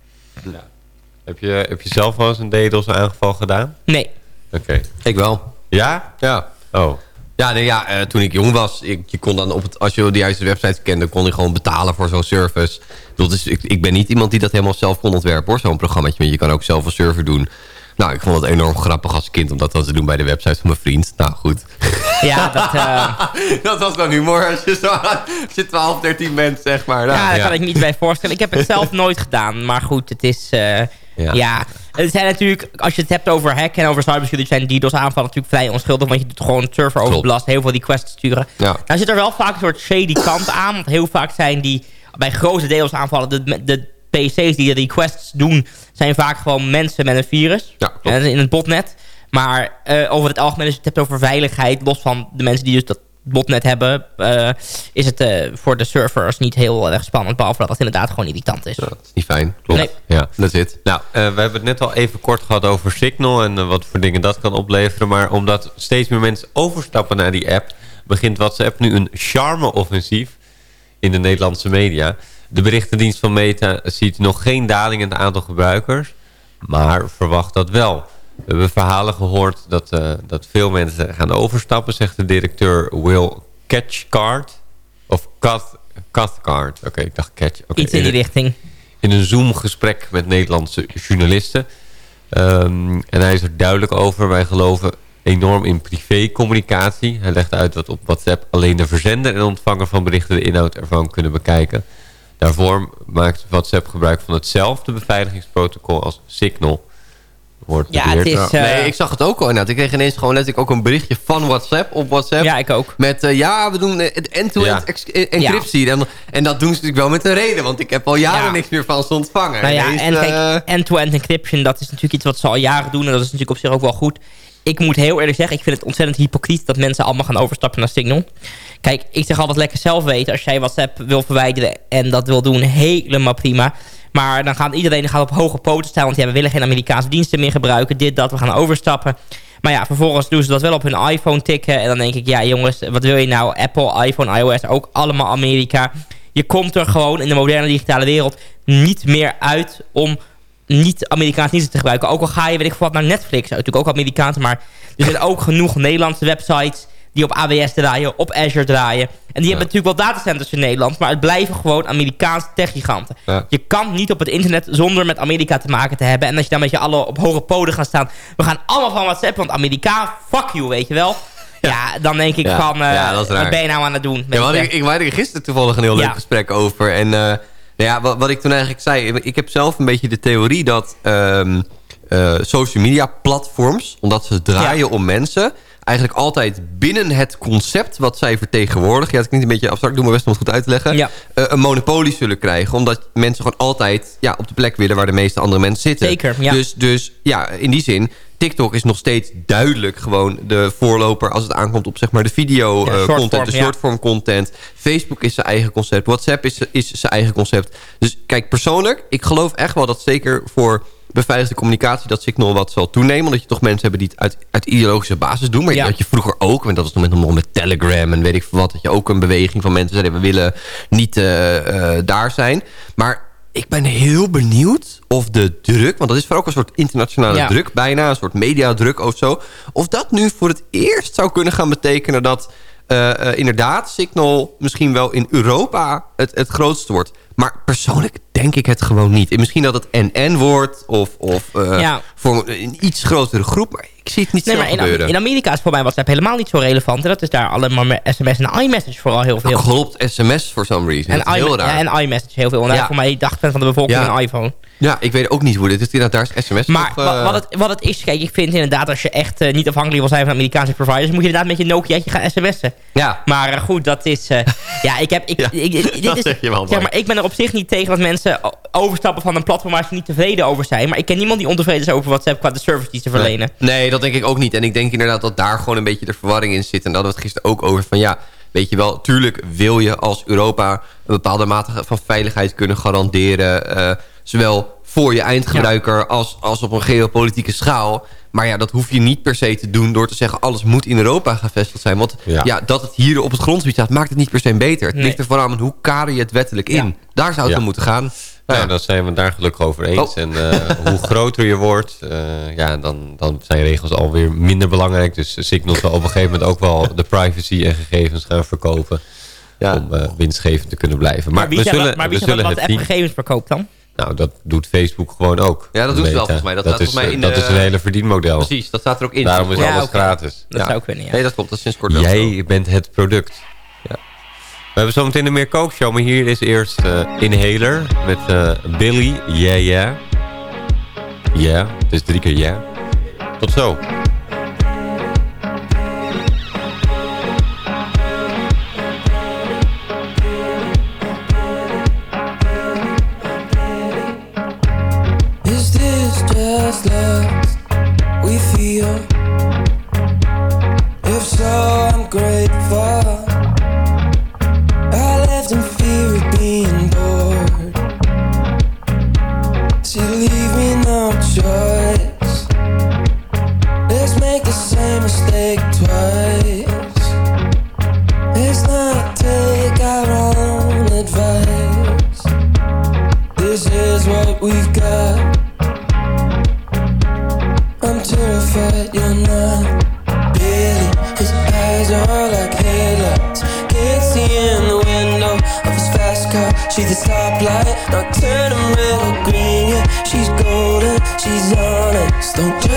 Heb je, heb je zelf wel eens een DDoS aangeval gedaan? Nee. Oké. Ik wel. Ja? Ja. Oh. Ja, nee, ja eh, toen ik jong was, ik, je kon dan op het, als je de juiste website kende, kon je gewoon betalen voor zo'n service. Dus ik, ik ben niet iemand die dat helemaal zelf kon ontwerpen hoor, zo'n programmaatje. Maar je kan ook zelf een server doen. Nou, ik vond het enorm grappig als kind om dat dan te doen bij de website van mijn vriend. Nou, goed. Ja, dat, eh, dat was dan humor als je, zo, als je 12, 13 bent, zeg maar. Nou, ja, daar kan ik niet bij voorstellen. Ik heb het zelf nooit gedaan. Maar goed, het is... eh, Ja. ja. het zijn natuurlijk... Als je het hebt over hacken en over cybersecurity... zijn DDoS aanvallen natuurlijk vrij onschuldig. Want je doet gewoon server overbelast. Heel veel requests sturen. Ja. Nou zit er wel vaak een soort shady kant aan. Want heel vaak zijn die... Bij grote DDoS aanvallen... De, de PC's die de requests doen... zijn vaak gewoon mensen met een virus. Ja. En in het botnet. Maar eh, over het algemeen, als je het hebt over veiligheid... los van de mensen die dus dat botnet hebben... eh, is het eh, voor de servers niet heel erg spannend. Behalve dat het inderdaad gewoon irritant is. dat is niet fijn. Klopt. Nee. Ja, dat is het. Nou, we hebben het net al even kort gehad over Signal en wat voor dingen dat kan opleveren. Maar omdat steeds meer mensen overstappen naar die app, begint WhatsApp nu een charme-offensief in de Nederlandse media. De berichtendienst van Meta ziet nog geen daling in het aantal gebruikers, maar verwacht dat wel. We hebben verhalen gehoord dat, eh, dat veel mensen gaan overstappen, zegt de directeur Will Catchcard. Of Cath, Cathcard. Oké, ik dacht Catch. Iets in die richting. in een Zoom-gesprek met Nederlandse journalisten. Ehm, en hij is er duidelijk over. Wij geloven enorm in privécommunicatie. Hij legt uit dat op WhatsApp alleen de verzender en ontvanger van berichten de inhoud ervan kunnen bekijken. Daarvoor maakt WhatsApp gebruik van hetzelfde beveiligingsprotocol als Signal. Wordt Ja, het is... eh, Nee, ik zag het ook al inderdaad. Ik kreeg ineens gewoon letterlijk ook een berichtje van WhatsApp op WhatsApp. Ja, ik ook. Met, eh, ja, we doen eh, het end-to-end Ja. encryptie. En, en dat doen ze natuurlijk wel met een reden. Want ik heb al jaren Ja. niks meer van ze ontvangen. Nou ja, Ineens, en kijk, eh, end-to-end encryption, dat is natuurlijk iets wat ze al jaren doen. En dat is natuurlijk op zich ook wel goed. Ik moet heel eerlijk zeggen, ik vind het ontzettend hypocriet dat mensen allemaal gaan overstappen naar Signal. Kijk, ik zeg altijd lekker zelf weten. Als jij WhatsApp wil verwijderen en dat wil doen, helemaal prima. Maar dan gaat iedereen gaat op hoge poten staan. Want ja, we willen geen Amerikaanse diensten meer gebruiken. Dit, dat, we gaan overstappen. Maar ja, vervolgens doen ze dat wel op hun iPhone tikken. En dan denk ik, ja jongens, wat wil je nou? Apple, iPhone, iOS, ook allemaal Amerika. Je komt er gewoon in de moderne digitale wereld niet meer uit om niet Amerikaans diensten te gebruiken. Ook al ga je, weet ik veel wat, naar Netflix. Natuurlijk ook Amerikaans, maar er zijn ook genoeg Nederlandse websites die op AWS draaien, op Azure draaien. En die hebben natuurlijk wel datacenters in Nederland, maar het blijven gewoon Amerikaanse techgiganten. Ja. Je kan niet op het internet zonder met Amerika te maken te hebben. En als je dan met je allen op hoge poden gaat staan, we gaan allemaal van WhatsApp, want Amerika, fuck you, weet je wel. Ja, dan denk ik Ja. van, eh, wat ben je nou aan het doen? Ja, want ik, ik, er gisteren toevallig een heel leuk gesprek over. En eh, nou ja, wat, wat ik toen eigenlijk zei... Ik heb zelf een beetje de theorie dat ehm, eh, social media platforms... omdat ze draaien om mensen... eigenlijk altijd binnen het concept wat zij vertegenwoordigen... ja, het klinkt een beetje abstract, doe mijn best om het goed uit te leggen... Ja. eh, een monopolie zullen krijgen. Omdat mensen gewoon altijd ja, op de plek willen... waar de meeste andere mensen zitten. Zeker, ja. Dus, dus ja, in die zin... TikTok is nog steeds duidelijk gewoon de voorloper... als het aankomt op zeg maar, de video Ja, short content, form, de ja. short form content. Facebook is zijn eigen concept. WhatsApp is, is zijn eigen concept. Dus kijk, persoonlijk, ik geloof echt wel dat zeker voor beveiligde communicatie... dat Signal wat zal toenemen. Omdat je toch mensen hebben die het uit, uit ideologische basis doen. Maar Ja. dat je vroeger ook, en dat was nog met, nog met Telegram en weet ik veel wat... dat je ook een beweging van mensen zei... we willen niet eh, eh, daar zijn. Maar ik ben heel benieuwd of de druk... want dat is voor ook een soort internationale Ja. druk bijna... een soort mediadruk of zo... of dat nu voor het eerst zou kunnen gaan betekenen... dat eh, inderdaad Signal misschien wel in Europa het, het grootste wordt. Maar persoonlijk denk ik het gewoon niet. En misschien dat het NN wordt of, of eh, Ja. voor een iets grotere groep. Maar ik zie het niet Nee, zo maar in, gebeuren. in Amerika is voor mij WhatsApp helemaal niet zo relevant. En dat is daar allemaal sms en iMessage vooral heel veel. Klopt, sms for some reason. En, heel raar. ja, en iMessage heel veel. En Ja. voor mij 80% van de bevolking Ja. een iPhone. Ja, ik weet ook niet hoe dit is. Inderdaad, daar is sms Maar toch, eh, wat, het, wat het is, kijk, ik vind inderdaad als je echt eh, niet afhankelijk wil zijn van Amerikaanse providers, moet je inderdaad met je Nokiaatje gaan sms'en. Ja, Maar goed, dat is... ja, ik heb... Ik, Ja, ik, ik- dit dat is, zeg je wel zeg maar, ik ben er op zich niet tegen dat mensen overstappen van een platform waar ze niet tevreden over zijn. Maar ik ken niemand die ontevreden is over WhatsApp qua de service die ze verlenen. Nee, dat denk ik ook niet. En ik denk inderdaad dat daar gewoon een beetje de verwarring in zit. En daar hadden we het gisteren ook over van ja... Weet je wel, tuurlijk wil je als Europa een bepaalde mate van veiligheid kunnen garanderen. eh, zowel voor je eindgebruiker als, als op een geopolitieke schaal. Maar ja, dat hoef je niet per se te doen door te zeggen... alles moet in Europa gevestigd zijn. Want ja. Ja. dat het hier op het grondgebied staat, maakt het niet per se beter. Het Nee. ligt er vooral aan hoe kader je het wettelijk in. Ja. Daar zou het Ja. om moeten gaan. Nou, Ja. dan zijn we het daar gelukkig over eens. Oh. En eh, hoe groter je wordt, eh, ja, dan, dan zijn regels alweer minder belangrijk. Dus Signal zal op een gegeven moment ook wel de privacy en gegevens gaan verkopen. Ja. Om eh, winstgevend te kunnen blijven. Maar, Maar wie we zullen, dat- maar wie we zullen het gegevens verkoopt dan? Nou, dat doet Facebook gewoon ook. Ja, dat doen ze wel volgens mij. Dat Dat, staat is, volgens mij eh, in dat de- is een hele verdienmodel. Precies, dat staat er ook in. Daarom is Ja, alles gratis. Dat Ja. zou kunnen, ja. Nee, dat klopt. Dat is sinds kort. Jij bent het product. Ja. We hebben zometeen een meer kookshow, maar hier is eerst eh, Inhaler met eh, Billy Yeah Yeah. Ja, het is drie keer ja. Tot zo. If so, I'm grateful. I lived in fear of being bored. To leave me no choice. Not turning red or green. Yeah, she's golden, she's honest. Don't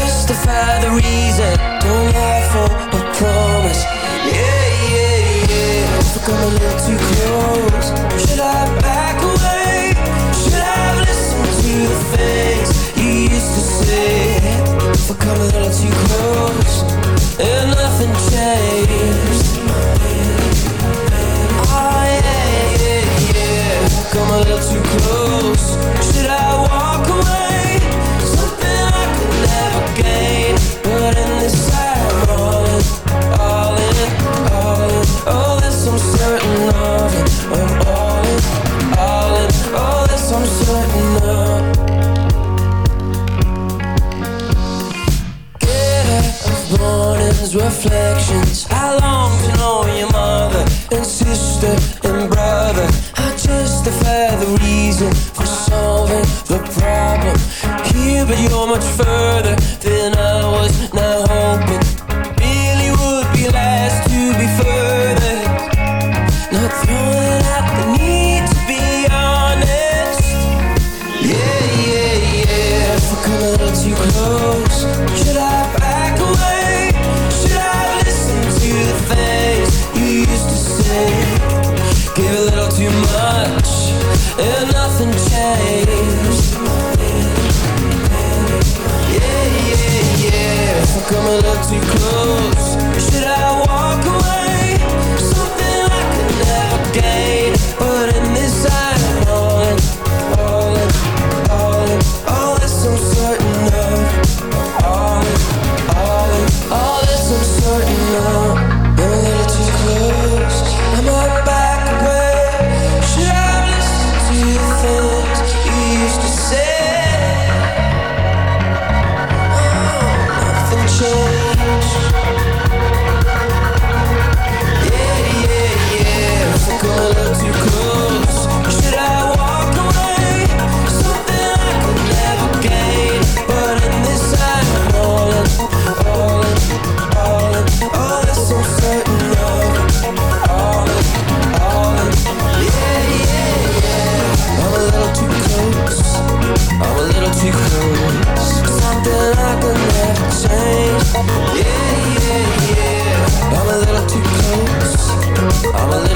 I'ma too close. Should I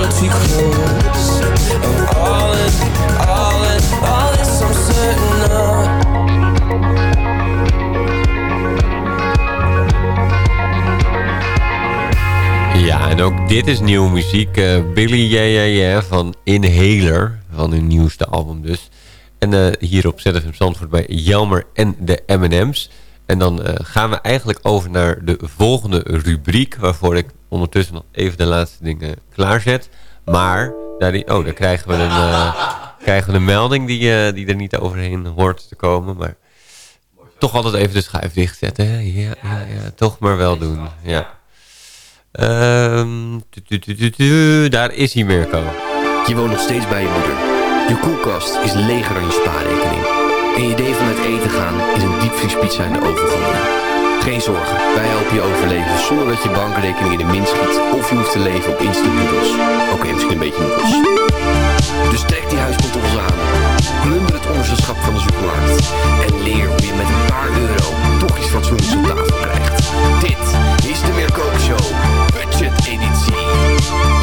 All all All certain Ja, en ook dit is nieuwe muziek. eh, Billy Yeah van Inhaler. Van hun nieuwste album dus. En eh, hier op ZFM Zandvoort bij Jelmer en de M&M's. En dan eh, gaan we eigenlijk over naar de volgende rubriek. Waarvoor ik ondertussen nog even de laatste dingen klaarzet. Maar, daar die, oh, daar krijgen we een, eh, krijgen we een melding die, eh, die er niet overheen hoort te komen. Maar toch altijd even de schuif dichtzetten. Ja, ja, ja, toch maar wel doen. Ja. Ehm, daar is hij, Mirko. Je woont nog steeds bij je moeder. Je koelkast is leger dan je spaarrekening. En je idee van uit eten gaan is een diepvriespizza in de oven. Geen zorgen, wij helpen je overleven zonder dat je bankrekening in de min schiet of je hoeft te leven op instant. Oké, misschien een beetje noodles. Dus trek die huispantoffels aan, plunder het onderste schap van de supermarkt en leer je met een paar euro toch iets fatsoenlijks op tafel krijgt. Dit is de Meer Show, budget editie.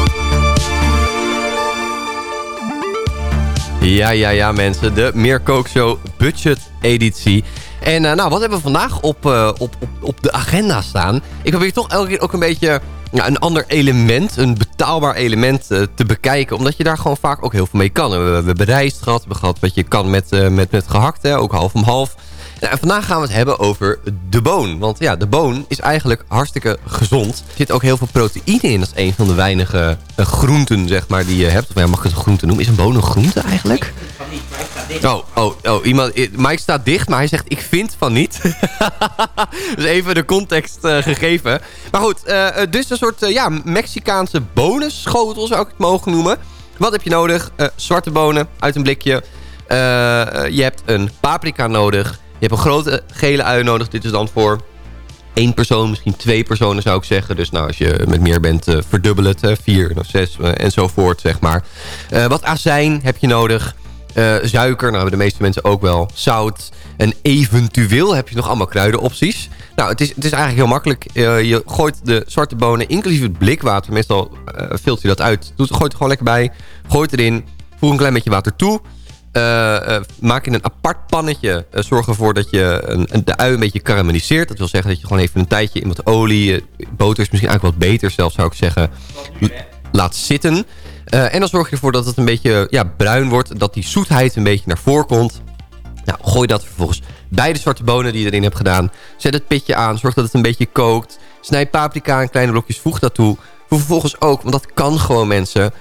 Ja, ja, ja mensen. De Meer Kookshow Budget editie. En eh, nou, wat hebben we vandaag op, eh, op, op, op de agenda staan? Ik probeer toch elke keer ook een beetje ja, een ander element, een betaalbaar element eh, te bekijken. Omdat je daar gewoon vaak ook heel veel mee kan. We, hebben gehad, we hebben gehad wat je kan met, met, met gehakt, hè, ook half om half. En vandaag gaan we het hebben over de boon. Want ja, de boon is eigenlijk hartstikke gezond. Er zit ook heel veel proteïne in. Dat is een van de weinige eh, groenten, zeg maar, die je hebt. Of ja, mag ik het een groente noemen? Is een boon een groente eigenlijk? Oh, oh, oh, iemand, eh, Mike staat dicht, maar hij zegt ik vind van niet. dus even de context eh, gegeven. Maar goed, dus een soort ja, Mexicaanse bonusschotel zou ik het mogen noemen. Wat heb je nodig? Zwarte bonen uit een blikje. Je hebt een paprika nodig. Je hebt een grote gele ui nodig. Dit is dan voor één persoon, misschien twee personen zou ik zeggen. Dus nou, als je met meer bent, eh, verdubbel het. eh, vier of zes eh, enzovoort, zeg maar. Wat azijn heb je nodig. Suiker, nou hebben de meeste mensen ook wel. Zout. En eventueel heb je nog allemaal kruidenopties. Nou, het is, het is eigenlijk heel makkelijk. Je gooit de zwarte bonen, inclusief het blikwater. Meestal filtert je dat uit. Doet, gooit er gewoon lekker bij. Gooit erin. Voeg een klein beetje water toe. Eh, eh, maak in een apart pannetje. eh, zorg ervoor dat je een, de ui een beetje karamelliseert. Dat wil zeggen dat je gewoon even een tijdje in wat olie... boter is misschien eigenlijk wat beter zelfs, zou ik zeggen. Laat zitten. En dan zorg je ervoor dat het een beetje ja, bruin wordt. Dat die zoetheid een beetje naar voren komt. Nou, gooi dat vervolgens bij de zwarte bonen die je erin hebt gedaan. Zet het pitje aan. Zorg dat het een beetje kookt. Snijd paprika in kleine blokjes. Voeg dat toe. Voeg vervolgens ook, want dat kan gewoon mensen...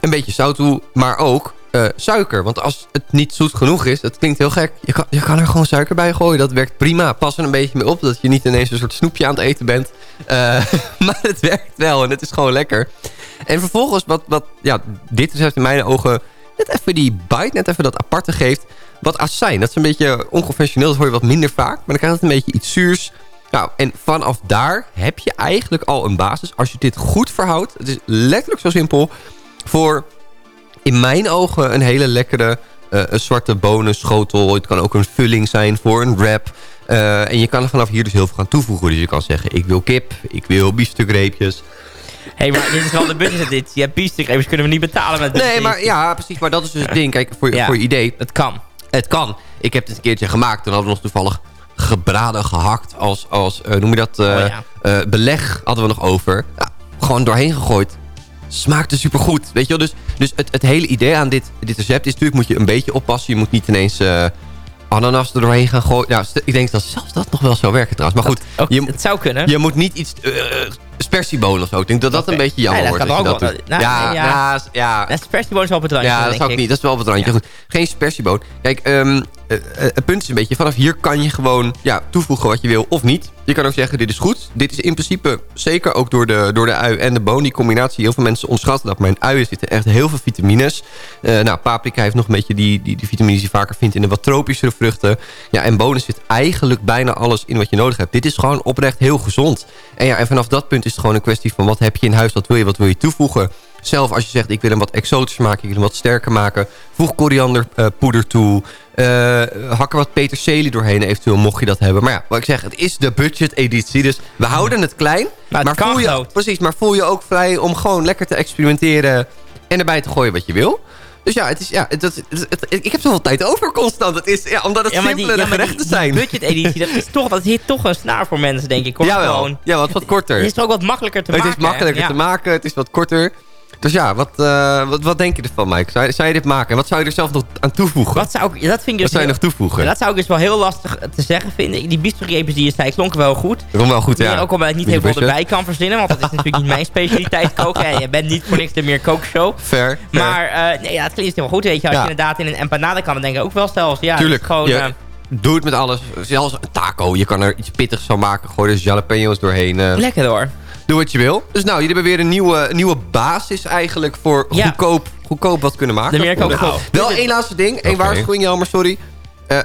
een beetje zout toe, maar ook eh, suiker. Want als het niet zoet genoeg is, dat klinkt heel gek. Je kan, je kan er gewoon suiker bij gooien. Dat werkt prima. Pas er een beetje mee op dat je niet ineens een soort snoepje aan het eten bent. Eh, maar het werkt wel en het is gewoon lekker. En vervolgens, wat, wat ja, dit recept in mijn ogen net even die bite, net even dat aparte geeft. Wat azijn. Dat is een beetje onconventioneel, dat hoor je wat minder vaak. Maar dan krijgt het een beetje iets zuurs. Nou, en vanaf daar heb je eigenlijk al een basis. Als je dit goed verhoudt, het is letterlijk zo simpel... voor in mijn ogen een hele lekkere eh, een zwarte bonenschotel. Het kan ook een vulling zijn voor een wrap. Eh, en je kan er vanaf hier dus heel veel gaan toevoegen. Dus je kan zeggen, ik wil kip, ik wil biefstukreepjes. Hé, hey, maar dit is wel de budgeteditie. Ja, biefstukreepjes kunnen we niet betalen met Nee, maar ja, precies. Maar dat is dus het ding. Kijk, voor, Ja. voor je idee. Het kan. Het kan. Ik heb het een keertje gemaakt. Toen hadden we nog toevallig gebraden, gehakt. Als, als eh, noem je dat, Oh, ja. beleg hadden we nog over. Ja, gewoon doorheen gegooid. Smaakte supergoed. Weet je wel? Dus, dus het, het hele idee aan dit, dit recept is natuurlijk... moet je een beetje oppassen. Je moet niet ineens eh, ananas er doorheen gaan gooien. Nou, ik denk dat zelfs dat nog wel zou werken trouwens. Maar goed, Ook, je, het zou kunnen. je moet niet iets... eh spersiebonen of zo. Ik denk dat dat een beetje jammer Nee, dat wordt. ook dat wel. Nou, ja, ja. ja, ja, Dat spersieboon is wel op het randje, ja, dat zou ik niet. Dat is wel op het randje. Goed, geen spersieboon. Kijk, ehm, eh, eh, het punt is een beetje... vanaf hier kan je gewoon ja, toevoegen wat je wil of niet. Je kan ook zeggen, dit is goed. Dit is in principe, zeker ook door de, door de ui en de boon... die combinatie, heel veel mensen onderschatten dat... maar in uien zitten echt heel veel vitamines. Eh, nou, paprika heeft nog een beetje die, die, die vitamines... die je vaker vindt in de wat tropischere vruchten. Ja, en bonen zit eigenlijk bijna alles in wat je nodig hebt. Dit is gewoon oprecht heel gezond. En ja, en vanaf dat punt is het gewoon een kwestie van... wat heb je in huis, wat wil je, wat wil je toevoegen... Zelf als je zegt, ik wil hem wat exotischer maken, ik wil hem wat sterker maken. Voeg korianderpoeder toe. Eh, hak er wat peterselie doorheen eventueel, mocht je dat hebben. Maar ja, wat ik zeg, het is de budget editie. Dus we houden het klein. Maar het voel je, groot. precies, maar voel je ook vrij om gewoon lekker te experimenteren. En erbij te gooien wat je wil. Dus ja, het is, ja het, het- het- het- ik heb zoveel tijd over constant. Het is, ja, omdat het Ja, die, simpelere ja, die, gerechten die zijn. budget-editie, dat is toch, dat hit toch een snaar voor mensen, denk ik. Hoor. Gewoon. ja, wat, wat korter. Het is toch ook wat makkelijker te het maken. is makkelijker hè? te Ja. maken, het is wat korter. Dus ja, wat, eh, wat, wat denk je ervan, Mike? Zou, je- zou je dit maken? En wat zou je er zelf nog aan toevoegen? Wat zou ik, dat vind ik Wat dus zou je heel- nog toevoegen? Ja, dat zou ik dus wel heel lastig te zeggen vinden. Die biefstukreepjes die je zei, klonken wel goed. Komt wel goed, ja. Ook omdat ik niet heel veel erbij kan verzinnen. Want dat is natuurlijk niet mijn specialiteit koken. En je bent niet voor niks de meer kookshow. Fair, fair. Maar eh, nee, ja, het klinkt helemaal goed. Weet je, als je inderdaad in een empanade kan, dan denk ik ook wel zelfs. Ja, Tuurlijk, gewoon, eh, doe het met alles. Zelfs een taco, je kan er iets pittigs van maken. Gooi er jalapeno's doorheen. lekker hoor. Doe wat je wil. Dus nou, jullie hebben weer een nieuwe, nieuwe basis eigenlijk voor Ja. goedkoop, goedkoop wat kunnen maken. De meer kook- Wel- Wel één laatste ding. één Oké. waarschuwing, Jelmer, sorry. Eh,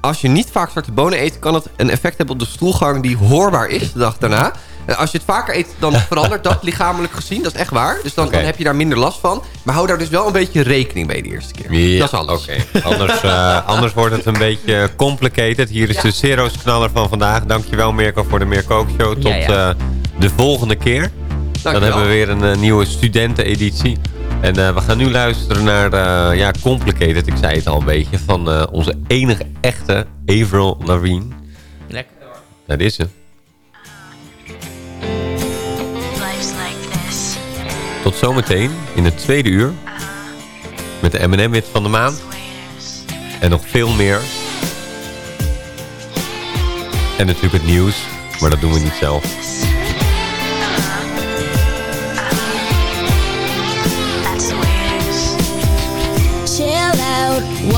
als je niet vaak zwarte bonen eet, kan het een effect hebben op de stoelgang die hoorbaar is de dag daarna. Eh, als je het vaker eet, dan verandert dat lichamelijk gezien. Dat is echt waar. Dus dan, heb je daar minder last van. Maar hou daar dus wel een beetje rekening mee de eerste keer. Ja, dat is alles. Oké, anders, eh, anders wordt het een beetje complicated. Hier is de Zero's knaller van vandaag. Dankjewel Mirko voor de Meer Kookshow. Tot Ja, ja. De volgende keer. Dan hebben we weer een eh, nieuwe studenteneditie. En eh, we gaan nu luisteren naar eh, ja, Complicated. Ik zei het al een beetje. Van eh, onze enige echte Avril Lavigne. Lekker hoor. Dat is ze. Life's like this. Tot zometeen in het tweede uur. Met de M&M-hit van de maand. En nog veel meer. En natuurlijk het nieuws. Maar dat doen we niet zelf.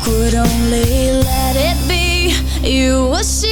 could only let it be, you would see.